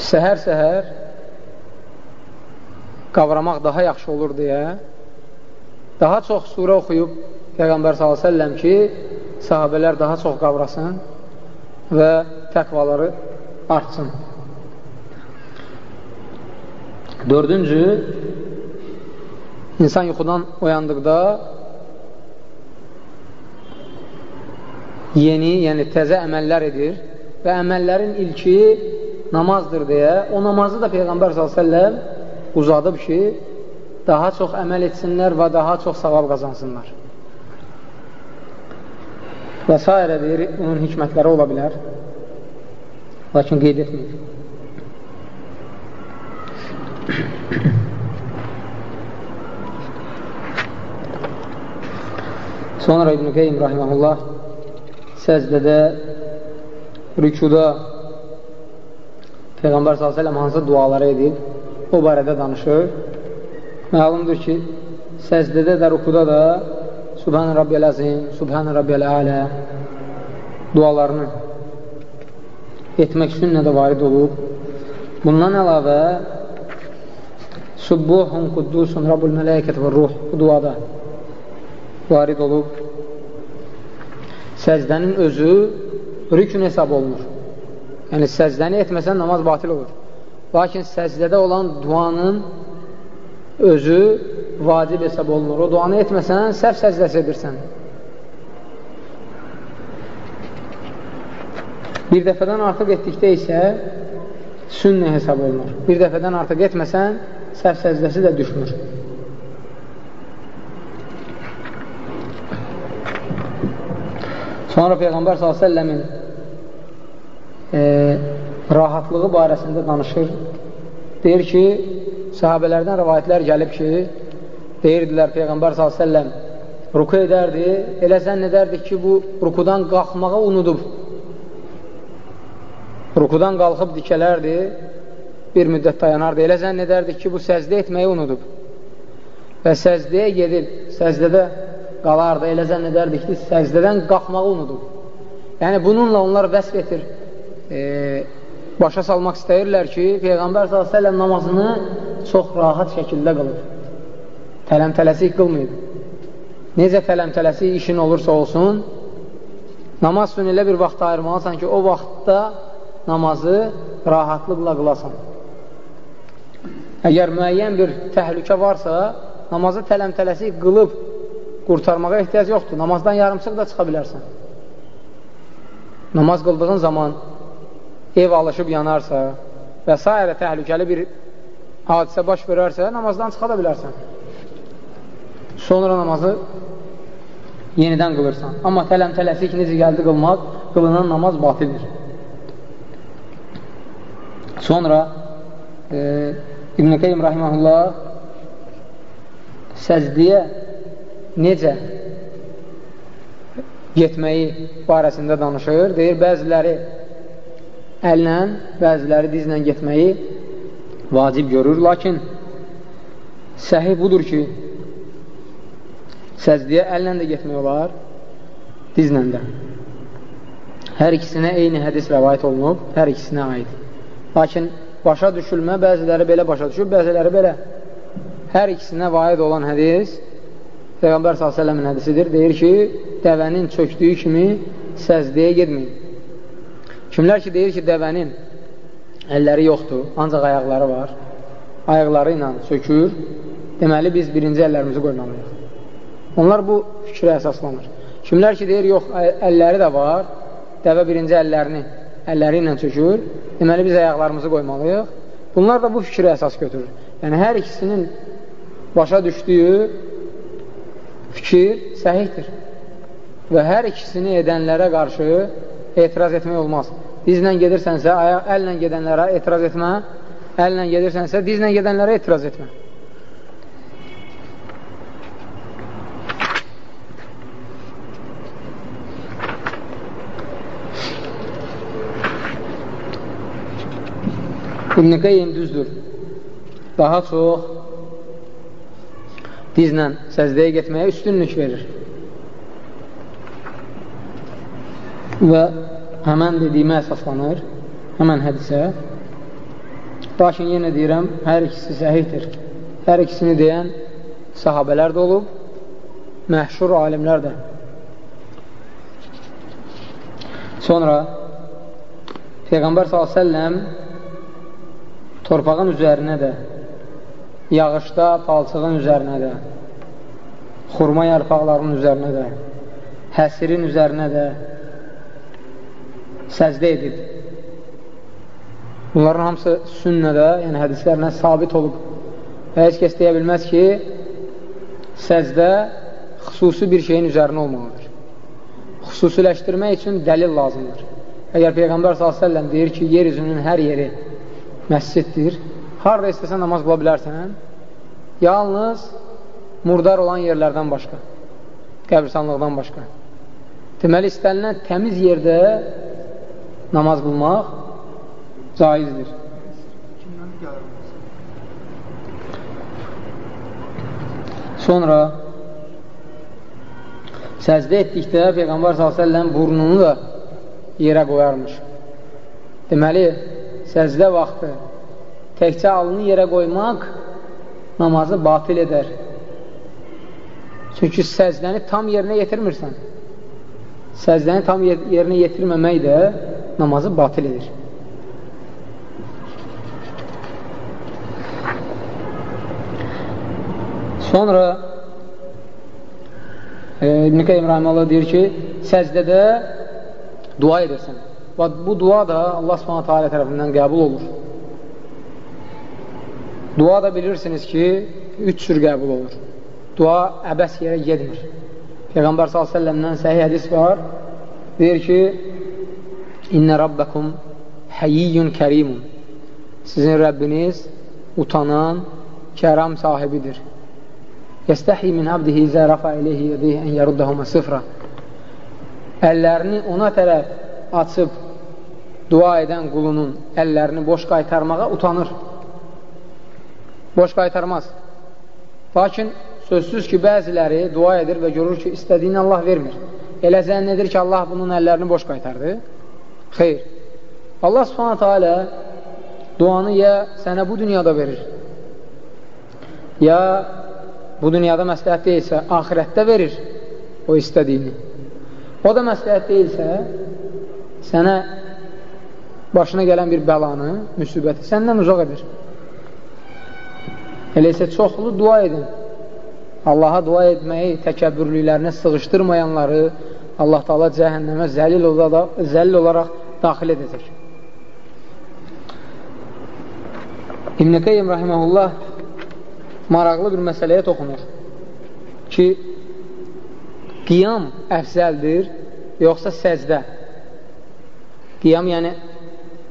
səhər-səhər qavramaq daha yaxşı olur deyə daha çox surə oxuyub Peyğəmbər s.ə.v ki, sahabələr daha çox qavrasın və təqvaları artsın. Dördüncü, insan yuxudan oyandıqda yeni, yəni təzə əməllər edir və əməllərin ilki namazdır deyə o namazı da Peyğəmbər s.ə.v uzadıb ki, daha çox əməl etsinlər və daha çox savab qazansınlar. Və s. deyir, onun hikmətləri ola bilər, lakin qeyd etməyir. Sonra İbn-i Qeym rahiməhullah səzdədə, rükuda Peyğəmbər s.ə.v hansı duaları edib, o barədə danışır. Məlumdur ki, səzdədə də, rükuda da Subhan Rabbiyəl Əzim, Subhan Rabbiyəl Ələ dualarını etmək sünnədə varid olub. Bundan əlavə Subbuhun Quddusun Rabbul Mələkət və Ruh bu duada varid olub. Səcdənin özü rükün hesab olunur. Yəni, səcdəni etməsən namaz batil olur. Lakin səcdədə olan duanın özü vacib hesab olunur. O duanı etməsən, səhv səcdəsi edirsən. Bir dəfədən artıq etdikdə isə sünnə hesab olunur. Bir dəfədən artıq etməsən, səhv səcdəsi də düşmür. Sonra Peyğəmbər s.ə.v-in e, rahatlığı barəsində danışır. Deyir ki, sahabələrdən rəvayətlər gəlib ki, deyirdilər Peyğəmbər s.ə.v ruku edərdi, elə zənn edərdik ki, bu rukudan qalxmağı unudub rukudan qalxıb dikələrdi, bir müddət dayanardı. Elə zənn edərdik ki, bu səzdə etməyi unudub. Və səzdəyə gedib, səzdədə qalardı. Elə zənn edərdik ki, səzdədən qalxmağı unudub. Yəni, bununla onlar vəsb etir e, başa salmaq istəyirlər ki, Peyğəmbər s.ə.v namazını çox rahat şəkildə qılır. Tələm-tələsik qılmayıb. Necə tələm-tələsik işin olursa olsun, namaz üçün elə bir vaxt ayırmalısan ki, o vaxtda namazı rahatlıqla qılasan. Əgər müəyyən bir təhlükə varsa, namazı tələm-tələsik qılıb qurtarmağa ehtiyac yoxdur. Namazdan yarımçıq da çıxa bilərsən. Namaz qıldığın zaman ev alışıb yanarsa və s. təhlükəli bir hadisə baş verərsə, namazdan çıxa da bilərsən. Sonra namazı yenidən qılırsan. Amma tələm-tələsik necə gəldi qılmaq, qılınan namaz batildir. Sonra e, İbn-i Qeym Rahiməhullah səzdiyə necə getməyi barəsində danışır. Deyir, bəziləri əllə, bəziləri dizlə getməyi vacib görür. Lakin səhih budur ki, səzdiyə əllə də getmək olar, dizlə də. Hər ikisinə eyni hədis rəvayət olunub, hər ikisinə aid. Lakin başa düşülmə, bəziləri belə başa düşür, bəziləri belə. Hər ikisinə vaid olan hədis Peyğəmbər s.ə.v-in hədisidir. Deyir ki, dəvənin çöktüyü kimi səzdəyə gedməyin. Kimlər ki, deyir ki, dəvənin əlləri yoxdur, ancaq ayaqları var, ayaqları ilə sökür, deməli biz birinci əllərimizi qoymalıyıq. Onlar bu fikrə əsaslanır. Kimlər ki, deyir, yox, əlləri də var, dəvə birinci əllərini əlləri ilə çökür, deməli biz ayaqlarımızı qoymalıyıq. Bunlar da bu fikrə əsas götürür. Yəni, hər ikisinin başa düşdüyü fikir səhihdir. Və hər ikisini edənlərə qarşı etiraz etmək olmaz. Dizlə gedirsənsə, əllə gedənlərə etiraz etmə, əllə gedirsənsə, dizlə gedənlərə etiraz etmə. İbn-i Qeym düzdür. Daha çox dizlə səzdəyə getməyə üstünlük verir. Və həmən dediyimə əsaslanır, həmən hədisə. Lakin yenə deyirəm, hər ikisi səhihdir. Hər ikisini deyən sahabələr də olub, məhşur alimlər də. Sonra Peyğəmbər s.ə.v torpağın üzərinə də, yağışda palçığın üzərinə də, xurma yarpaqlarının üzərinə də, həsirin üzərinə də səcdə edib. Bunların hamısı sünnədə, yəni hədislərlə sabit olub. Və heç kəs deyə bilməz ki, səcdə xüsusi bir şeyin üzərinə olmalıdır. Xüsusiləşdirmək üçün dəlil lazımdır. Əgər Peyğəmbər s.ə.v deyir ki, yer üzünün hər yeri məsciddir. Harada istəsən namaz qıla bilərsən. Yalnız murdar olan yerlərdən başqa. Qəbirsanlıqdan başqa. Deməli, istənilən təmiz yerdə namaz qılmaq caizdir. Sonra səcdə etdikdə Peyğəmbər s.ə.v burnunu da yerə qoyarmış. Deməli, səcdə vaxtı təkcə alını yerə qoymaq namazı batil edər. Çünki səcdəni tam yerinə yetirmirsən. Səcdəni tam yerinə yetirməmək də namazı batil edir. Sonra e, İbn-i Qeym Rahiməllah deyir ki, səcdədə dua edirsən. Və bu dua da Allah subhanətə alə tərəfindən qəbul olur. Dua da bilirsiniz ki, üç cür qəbul olur. Dua əbəs yerə gedmir. Peyğəmbər s.ə.v-dən səhih hədis var. Deyir ki, İnnə rabbəkum həyiyyün kərimun. Sizin Rəbbiniz utanan, kəram sahibidir. Yəstəhi min abdihi izə rafa iləyhi yədih ən yəruddəhumə sıfra. Əllərini ona tərəf açıb dua edən qulunun əllərini boş qaytarmağa utanır. Boş qaytarmaz. Lakin sözsüz ki, bəziləri dua edir və görür ki, istədiyini Allah vermir. Elə zənn edir ki, Allah bunun əllərini boş qaytardı. Xeyr. Allah subhanətə alə duanı ya sənə bu dünyada verir, ya bu dünyada məsləhət deyilsə, ahirətdə verir o istədiyini. O da məsləhət deyilsə, sənə başına gələn bir bəlanı, müsibəti səndən uzaq edir. Elə isə çoxlu dua edin. Allaha dua etməyi təkəbbürlüklərinə sığışdırmayanları Allah Taala cəhənnəmə zəlil olaraq, zəlil olaraq daxil edəcək. İbn Qayyim rahimehullah maraqlı bir məsələyə toxunur ki, qiyam əfzəldir, yoxsa səzdə? Qiyam yəni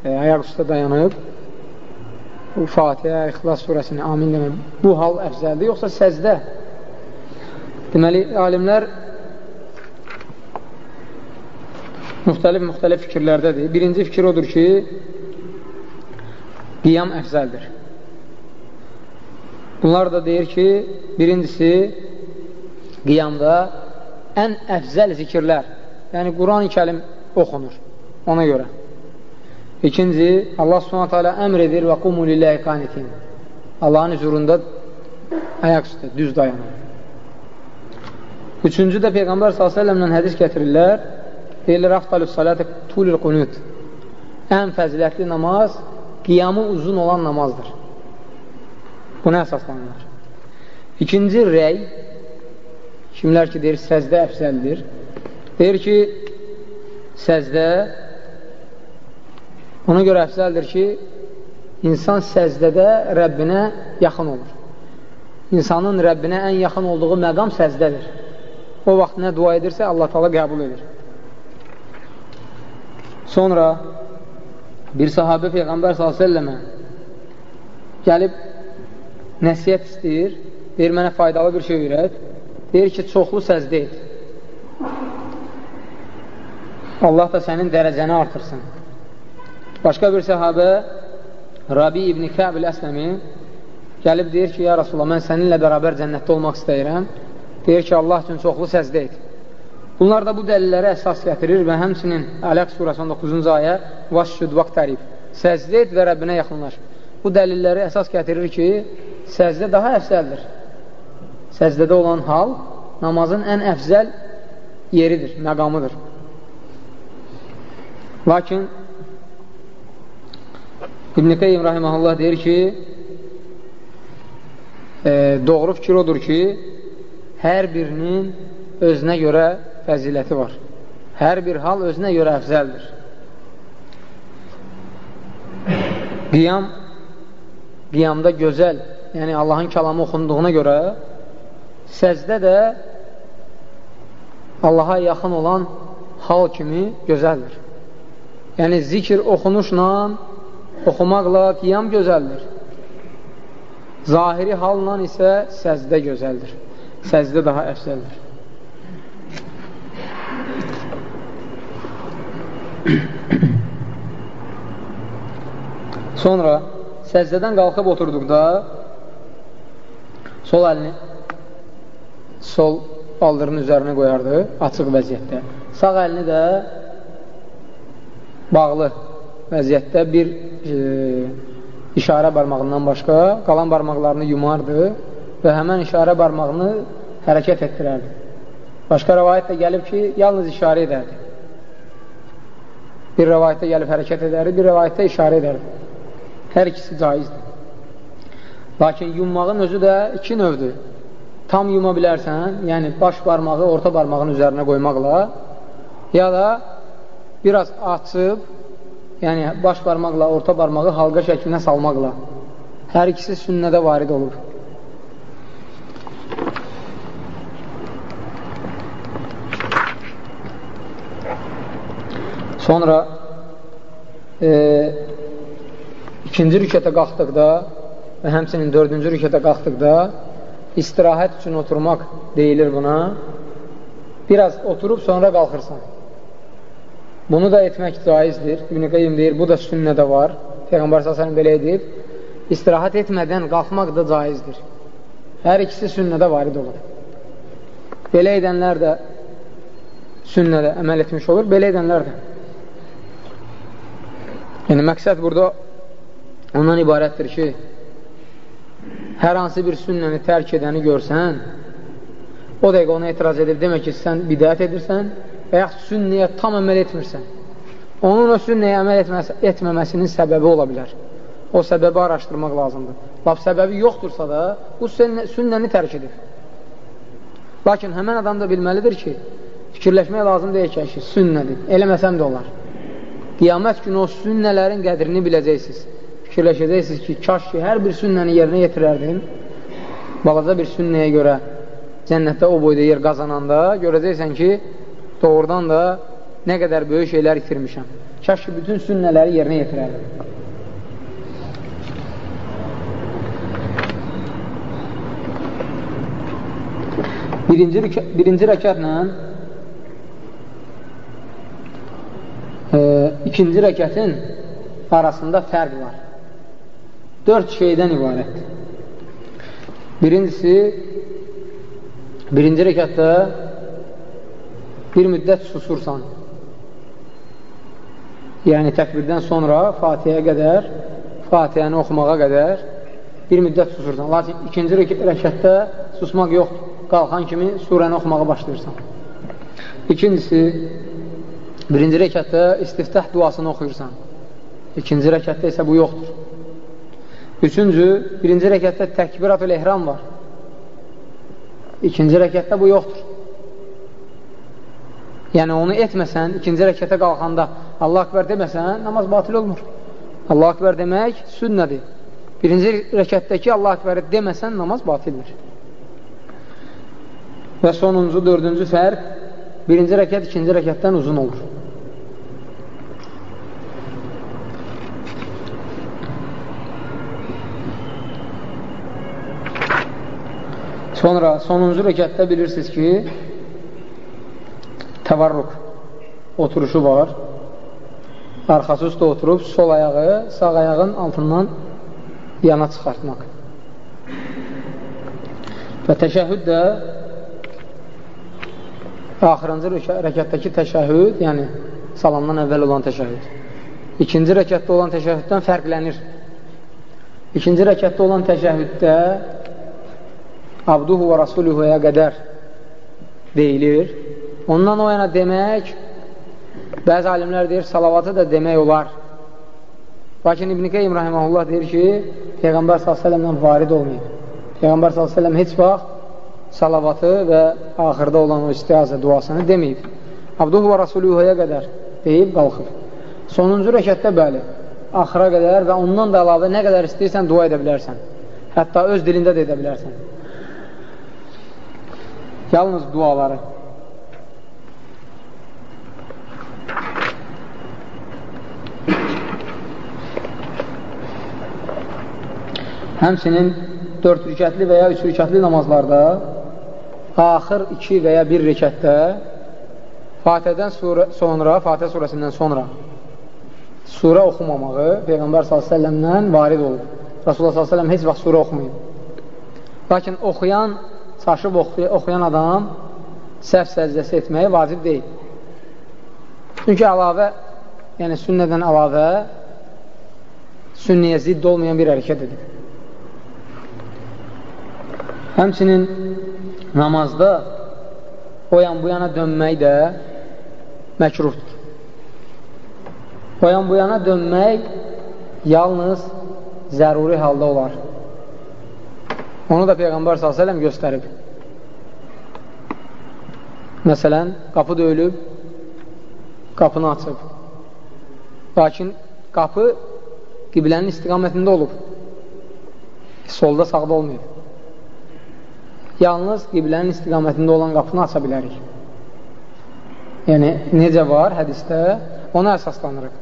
e, ayaq üstə dayanıb Fatihə, İxlas surəsini amin demək. Bu hal əfzəldir, yoxsa səzdə? Deməli, alimlər müxtəlif-müxtəlif fikirlərdədir. Birinci fikir odur ki, qiyam əfzəldir. Bunlar da deyir ki, birincisi, qiyamda ən əfzəl zikirlər, yəni Quran-ı kəlim oxunur ona görə. İkinci, Allah subhanət hələ əmr edir və qumu lilləhi qanitin. Allahın hüzurunda ayaq üstə, düz dayanır. Üçüncü də Peyğəmbər s.ə.v-lə hədis gətirirlər. Deyirlər, aftalü salətə tulil qunut. Ən fəzilətli namaz qiyamı uzun olan namazdır. Buna əsaslanırlar. İkinci rəy, kimlər ki, deyir, səzdə əfsəldir. Deyir ki, səzdə ona görə əfsəldir ki, insan səzdədə Rəbbinə yaxın olur. İnsanın Rəbbinə ən yaxın olduğu məqam səzdədir. O vaxt nə dua edirsə, Allah tala qəbul edir. Sonra bir sahabə Peyğəmbər s.ə.və gəlib nəsiyyət istəyir, deyir, mənə faydalı bir şey öyrət, deyir ki, çoxlu səzdə et. Allah da sənin dərəcəni artırsın. Başqa bir səhabə Rabi ibn Kəbil Əsləmi gəlib deyir ki, ya Rasulullah, mən səninlə bərabər cənnətdə olmaq istəyirəm. Deyir ki, Allah üçün çoxlu səzdə et. Bunlar da bu dəlillərə əsas gətirir və həmsinin Ələq surəsi 19-cu ayə Vaşşud vaqt tərif. Səzdə et və Rəbbinə yaxınlaş. Bu dəlilləri əsas gətirir ki, səzdə daha əfsəldir. Səzdədə olan hal namazın ən əfzəl yeridir, məqamıdır. Lakin İbn-i Qeym Rahiməhullah deyir ki, e, doğru fikir odur ki, hər birinin özünə görə fəziləti var. Hər bir hal özünə görə əfzəldir. Qiyam, qiyamda gözəl, yəni Allahın kəlamı oxunduğuna görə səzdə də Allaha yaxın olan hal kimi gözəldir. Yəni zikr oxunuşla, oxumaqla qiyam gözəldir. Zahiri halla isə səzdə gözəldir. Səzdə daha əfsəldir. Sonra səzdədən qalxıb oturduqda sol əlini sol baldırın üzərinə qoyardı, açıq vəziyyətdə. Sağ əlini də bağlı vəziyyətdə bir e, işarə barmağından başqa qalan barmaqlarını yumardı və həmən işarə barmağını hərəkət etdirərdi. Başqa rəvayət də gəlib ki, yalnız işarə edərdi. Bir rəvayətdə gəlib hərəkət edərdi, bir rəvayətdə işarə edərdi. Hər ikisi caizdir. Lakin yummağın özü də iki növdür. Tam yuma bilərsən, yəni baş barmağı orta barmağın üzərinə qoymaqla, ya da biraz açıb, yəni baş barmaqla orta barmağı halqa şəklinə salmaqla. Hər ikisi sünnədə varid olur. Sonra e, ikinci rükətə qalxdıqda və həmsinin dördüncü rükətə qalxdıqda istirahət üçün oturmaq deyilir buna. Biraz oturub sonra qalxırsan. Bunu da etmək caizdir. İbn-i Qeym deyir, bu da sünnədə var. Peyğəmbər s.ə.v belə edib. İstirahat etmədən qalxmaq da caizdir. Hər ikisi sünnədə varid olur. Belə edənlər də sünnədə əməl etmiş olur, belə edənlər də. Yəni, məqsəd burada ondan ibarətdir ki, hər hansı bir sünnəni tərk edəni görsən, o dəqiqə ona etiraz edir, demək ki, sən bidət edirsən və yaxud sünniyə tam əməl etmirsən. Onun o sünnəyə əməl etməsi, etməməsinin səbəbi ola bilər. O səbəbi araşdırmaq lazımdır. Laf səbəbi yoxdursa da, bu sünnəni tərk edir. Lakin həmən adam da bilməlidir ki, fikirləşmək lazım deyil ki, sünnədir. Eləməsəm də olar. Qiyamət günü o sünnələrin qədrini biləcəksiniz fikirləşəcəksiniz ki, kaş ki, hər bir sünnəni yerinə yetirərdim. Balaca bir sünnəyə görə cənnətdə o boyda yer qazananda görəcəksən ki, doğrudan da nə qədər böyük şeylər itirmişəm. Kaş ki, bütün sünnələri yerinə yetirərdim. Birinci, birinci rəkətlə e, ikinci rəkətin arasında fərq var dörd şeydən ibarətdir. Birincisi, birinci rəkətdə bir müddət susursan. Yəni, təkbirdən sonra Fatihəyə qədər, Fatihəni oxumağa qədər bir müddət susursan. Lakin ikinci rəkətdə susmaq yoxdur. Qalxan kimi surəni oxumağa başlayırsan. İkincisi, birinci rəkətdə istiftah duasını oxuyursan. İkinci rəkətdə isə bu yoxdur. Üçüncü, birinci rəkətdə təkbiratul ehram var. İkinci rəkətdə bu yoxdur. Yəni, onu etməsən, ikinci rəkətə qalxanda Allah akbar deməsən, namaz batil olmur. Allah akbar demək sünnədir. Birinci rəkətdəki Allah akbar deməsən, namaz batildir. Və sonuncu, dördüncü fərq, birinci rəkət ikinci rəkətdən uzun olur. Sonra sonuncu rəkətdə bilirsiniz ki, təvarruq oturuşu var. Arxası üstə oturub, sol ayağı sağ ayağın altından yana çıxartmaq. Və təşəhüd də axırıncı rəkətdəki təşəhüd, yəni salamdan əvvəl olan təşəhüd. İkinci rəkətdə olan təşəhüddən fərqlənir. İkinci rəkətdə olan təşəhüddə abduhu və rasuluhuya qədər deyilir. Ondan o yana demək, bəzi alimlər deyir, salavatı da demək olar. Lakin İbn-i Qeym Rahiməhullah deyir ki, Peyğəmbər s.ə.vələ varid olmayıb. Peyğəmbər s.ə.v heç vaxt salavatı və axırda olan o istiyazə duasını deməyib. Abduhu və Rasuluhuya qədər deyib qalxıb. Sonuncu rəkətdə bəli, axıra qədər və ondan da əlavə nə qədər istəyirsən dua edə bilərsən. Hətta öz dilində də edə bilərsən. Yalnız duaları. Həmsinin 4 rükətli və ya 3 rükətli namazlarda axır 2 və ya 1 rəkətdə Fatihədən sonra, Fatihə surəsindən sonra surə oxumamağı Peyğəmbər s.ə.v-dən varid olub. Rasulullah s.ə.v heç vaxt surə oxumayıb. Lakin oxuyan çaşıb oxuyan adam səhv səcdəsi etməyi vacib deyil. Çünki əlavə, yəni sünnədən əlavə sünniyə zidd olmayan bir hərəkət edir. Həmçinin namazda o yan bu yana dönmək də məkruhdur. O yan bu yana dönmək yalnız zəruri halda olar. Onu da Peyğəmbər s.ə.v göstərib. Məsələn, qapı döyülüb, qapını açıb. Lakin qapı qiblənin istiqamətində olub. Solda, sağda olmayıb. Yalnız qiblənin istiqamətində olan qapını aça bilərik. Yəni, necə var hədistə, ona əsaslanırıq.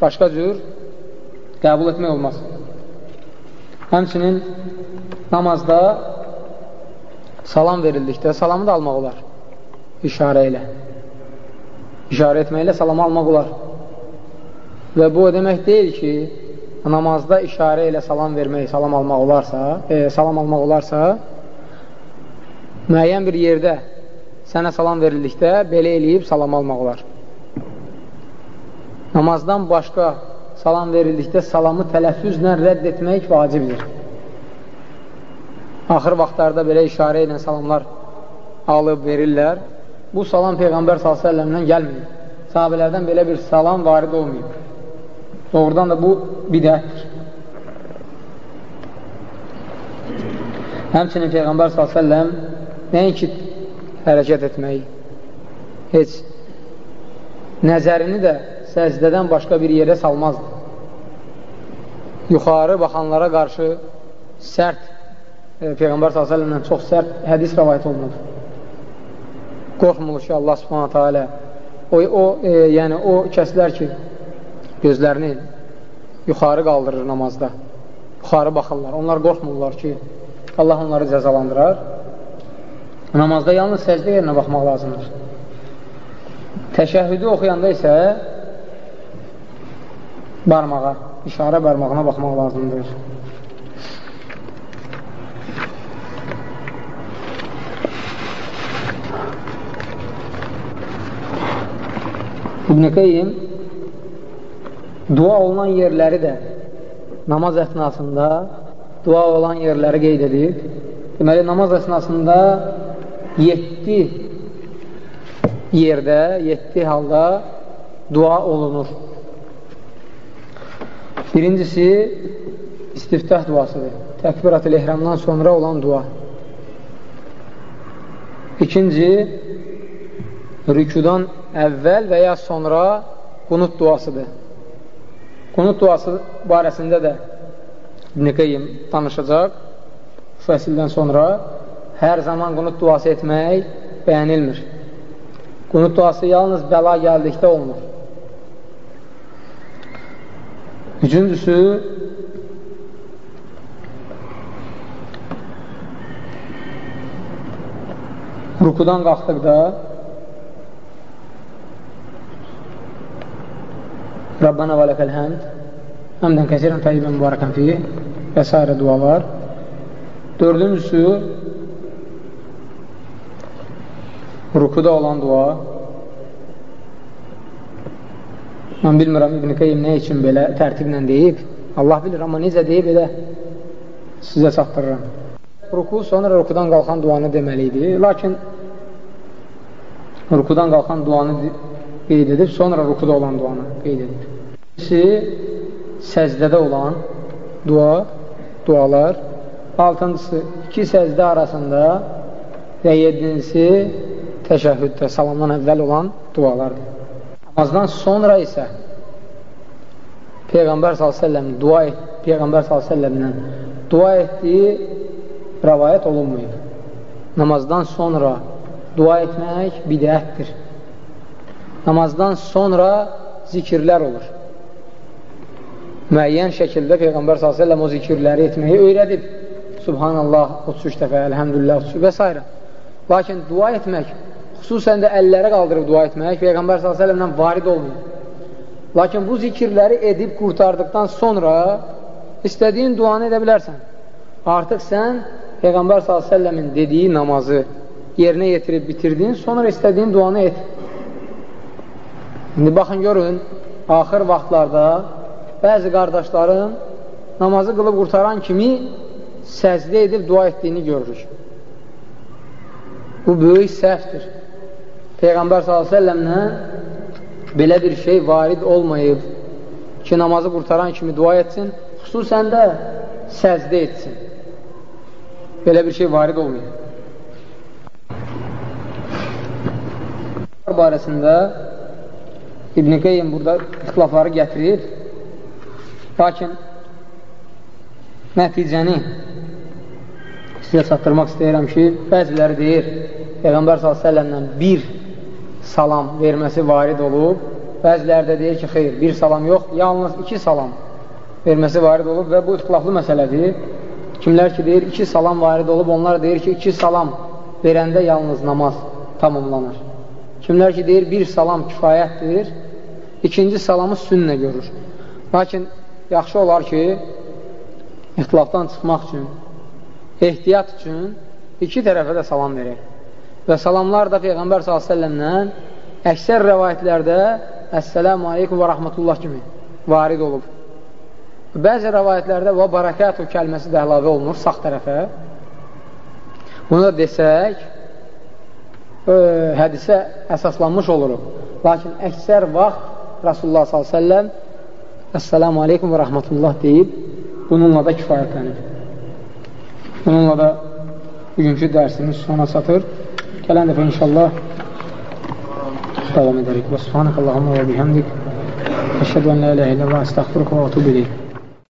Başqa cür qəbul etmək olmaz. Həmçinin namazda salam verildikdə salamı da almaq olar işarə ilə. İşarə etməklə salamı almaq olar. Və bu o demək deyil ki, namazda işarə ilə salam vermək, salam almaq olarsa, e, salam almaq olarsa, müəyyən bir yerdə sənə salam verildikdə belə eləyib salam almaq olar. Namazdan başqa salam verildikdə salamı tələffüzlə rədd etmək vacibdir. Axır vaxtlarda belə işarə ilə salamlar alıb verirlər. Bu salam Peyğəmbər s.ə.v-dən gəlməyib. Sahabələrdən belə bir salam varid olmayıb. Doğrudan da bu bidətdir. Həmçinin Peyğəmbər s.ə.v nəinki hərəkət etmək, heç nəzərini də səzdədən başqa bir yerə salmazdı. Yuxarı baxanlara qarşı sərt, e, Peyğəmbər s.ə.v-lə çox sərt hədis rəvayət olunur. Qorxmur ki, Allah alə o, o e, yəni o kəslər ki, gözlərini yuxarı qaldırır namazda, yuxarı baxırlar. Onlar qorxmurlar ki, Allah onları cəzalandırar. Namazda yalnız səcdə yerinə baxmaq lazımdır. Təşəhhüdü oxuyanda isə barmağa, işarə barmağına baxmaq lazımdır. İbn-i Qeyyim dua olunan yerləri də namaz əsnasında dua olan yerləri qeyd edib. Deməli, namaz əsnasında 7 yerdə, 7 halda dua olunur. Birincisi, istiftah duasıdır. Təkbirat-ül ehramdan sonra olan dua. İkinci, rükudan əvvəl və ya sonra qunut duasıdır. Qunut duası barəsində də İbn-i Qeyyim danışacaq. Fəsildən sonra hər zaman qunut duası etmək bəyənilmir. Qunut duası yalnız bəla gəldikdə olunur. Üçüncüsü, rukudan qalxdıqda Rabbana və ləkəl həmd həmdən kəsirən təyyibən mübarəkən fi və s. dualar. Dördüncüsü, rukuda olan dua. Mən bilmirəm İbn-i Qeym nə üçün belə tərtiblə deyib. Allah bilir, amma necə deyib elə sizə çatdırıram. Ruku sonra rukudan qalxan duanı deməli idi. Lakin rukudan qalxan duanı qeyd edib, sonra rukuda olan duanı qeyd edib. İkincisi, səzdədə olan dua, dualar. Altıncısı, iki səzdə arasında və yedincisi, təşəhhüddə, salamdan əvvəl olan dualardır. Namazdan sonra isə Peyğəmbər s.ə.v dua et, Peyğəmbər s.ə.v-lə dua etdiyi rəvayət olunmayıb. Namazdan sonra dua etmək bidətdir namazdan sonra zikirlər olur. Müəyyən şəkildə Peyğəmbər s.ə.v o zikirləri etməyi öyrədib. Subhanallah 33 dəfə, əlhəmdülillah 33 və s. Lakin dua etmək, xüsusən də əllərə qaldırıb dua etmək Peyğəmbər s.ə.v-lə varid olmuyor. Lakin bu zikirləri edib qurtardıqdan sonra istədiyin duanı edə bilərsən. Artıq sən Peyğəmbər s.ə.v-in dediyi namazı yerinə yetirib bitirdin, sonra istədiyin duanı et. İndi baxın, görün, axır vaxtlarda bəzi qardaşların namazı qılıb qurtaran kimi səzdə edib dua etdiyini görürük. Bu böyük səhvdir. Peyğəmbər s.ə.v-lə belə bir şey varid olmayıb ki, namazı qurtaran kimi dua etsin, xüsusən də səzdə etsin. Belə bir şey varid olmayıb. barəsində İbn-i Qeyyim burada ixtilafları gətirir. Lakin nəticəni sizə çatdırmaq istəyirəm ki, bəziləri deyir, Peyğəmbər s.ə.v-lə bir salam verməsi varid olub, bəziləri də deyir ki, xeyr, bir salam yox, yalnız iki salam verməsi varid olub və bu ixtilaflı məsələdir. Kimlər ki, deyir, iki salam varid olub, onlar deyir ki, iki salam verəndə yalnız namaz tamamlanır. Kimlər ki, deyir, bir salam kifayətdir, ikinci salamı sünnə görür. Lakin yaxşı olar ki, ixtilafdan çıxmaq üçün, ehtiyat üçün iki tərəfə də salam verir. Və salamlar da Peyğəmbər s.ə.vələ əksər rəvayətlərdə Əssəlamu aleykum və rəhmətullah kimi varid olub. Bəzi rəvayətlərdə və barakatu kəlməsi də əlavə olunur sağ tərəfə. Bunu da desək, ə, hədisə əsaslanmış oluruq. Lakin əksər vaxt Rasulullah s.ə.v Əssəlamu aleykum və rəhmətullah deyib, bununla da kifayətlənir. Bununla da bugünkü dərsimiz sona çatır. Gələn dəfə inşallah davam edərik. Və subhanəkəllahumma və bihəmdik. Əşhədu ən la ilə ilə və əstəxfiruka və atubu iləyik.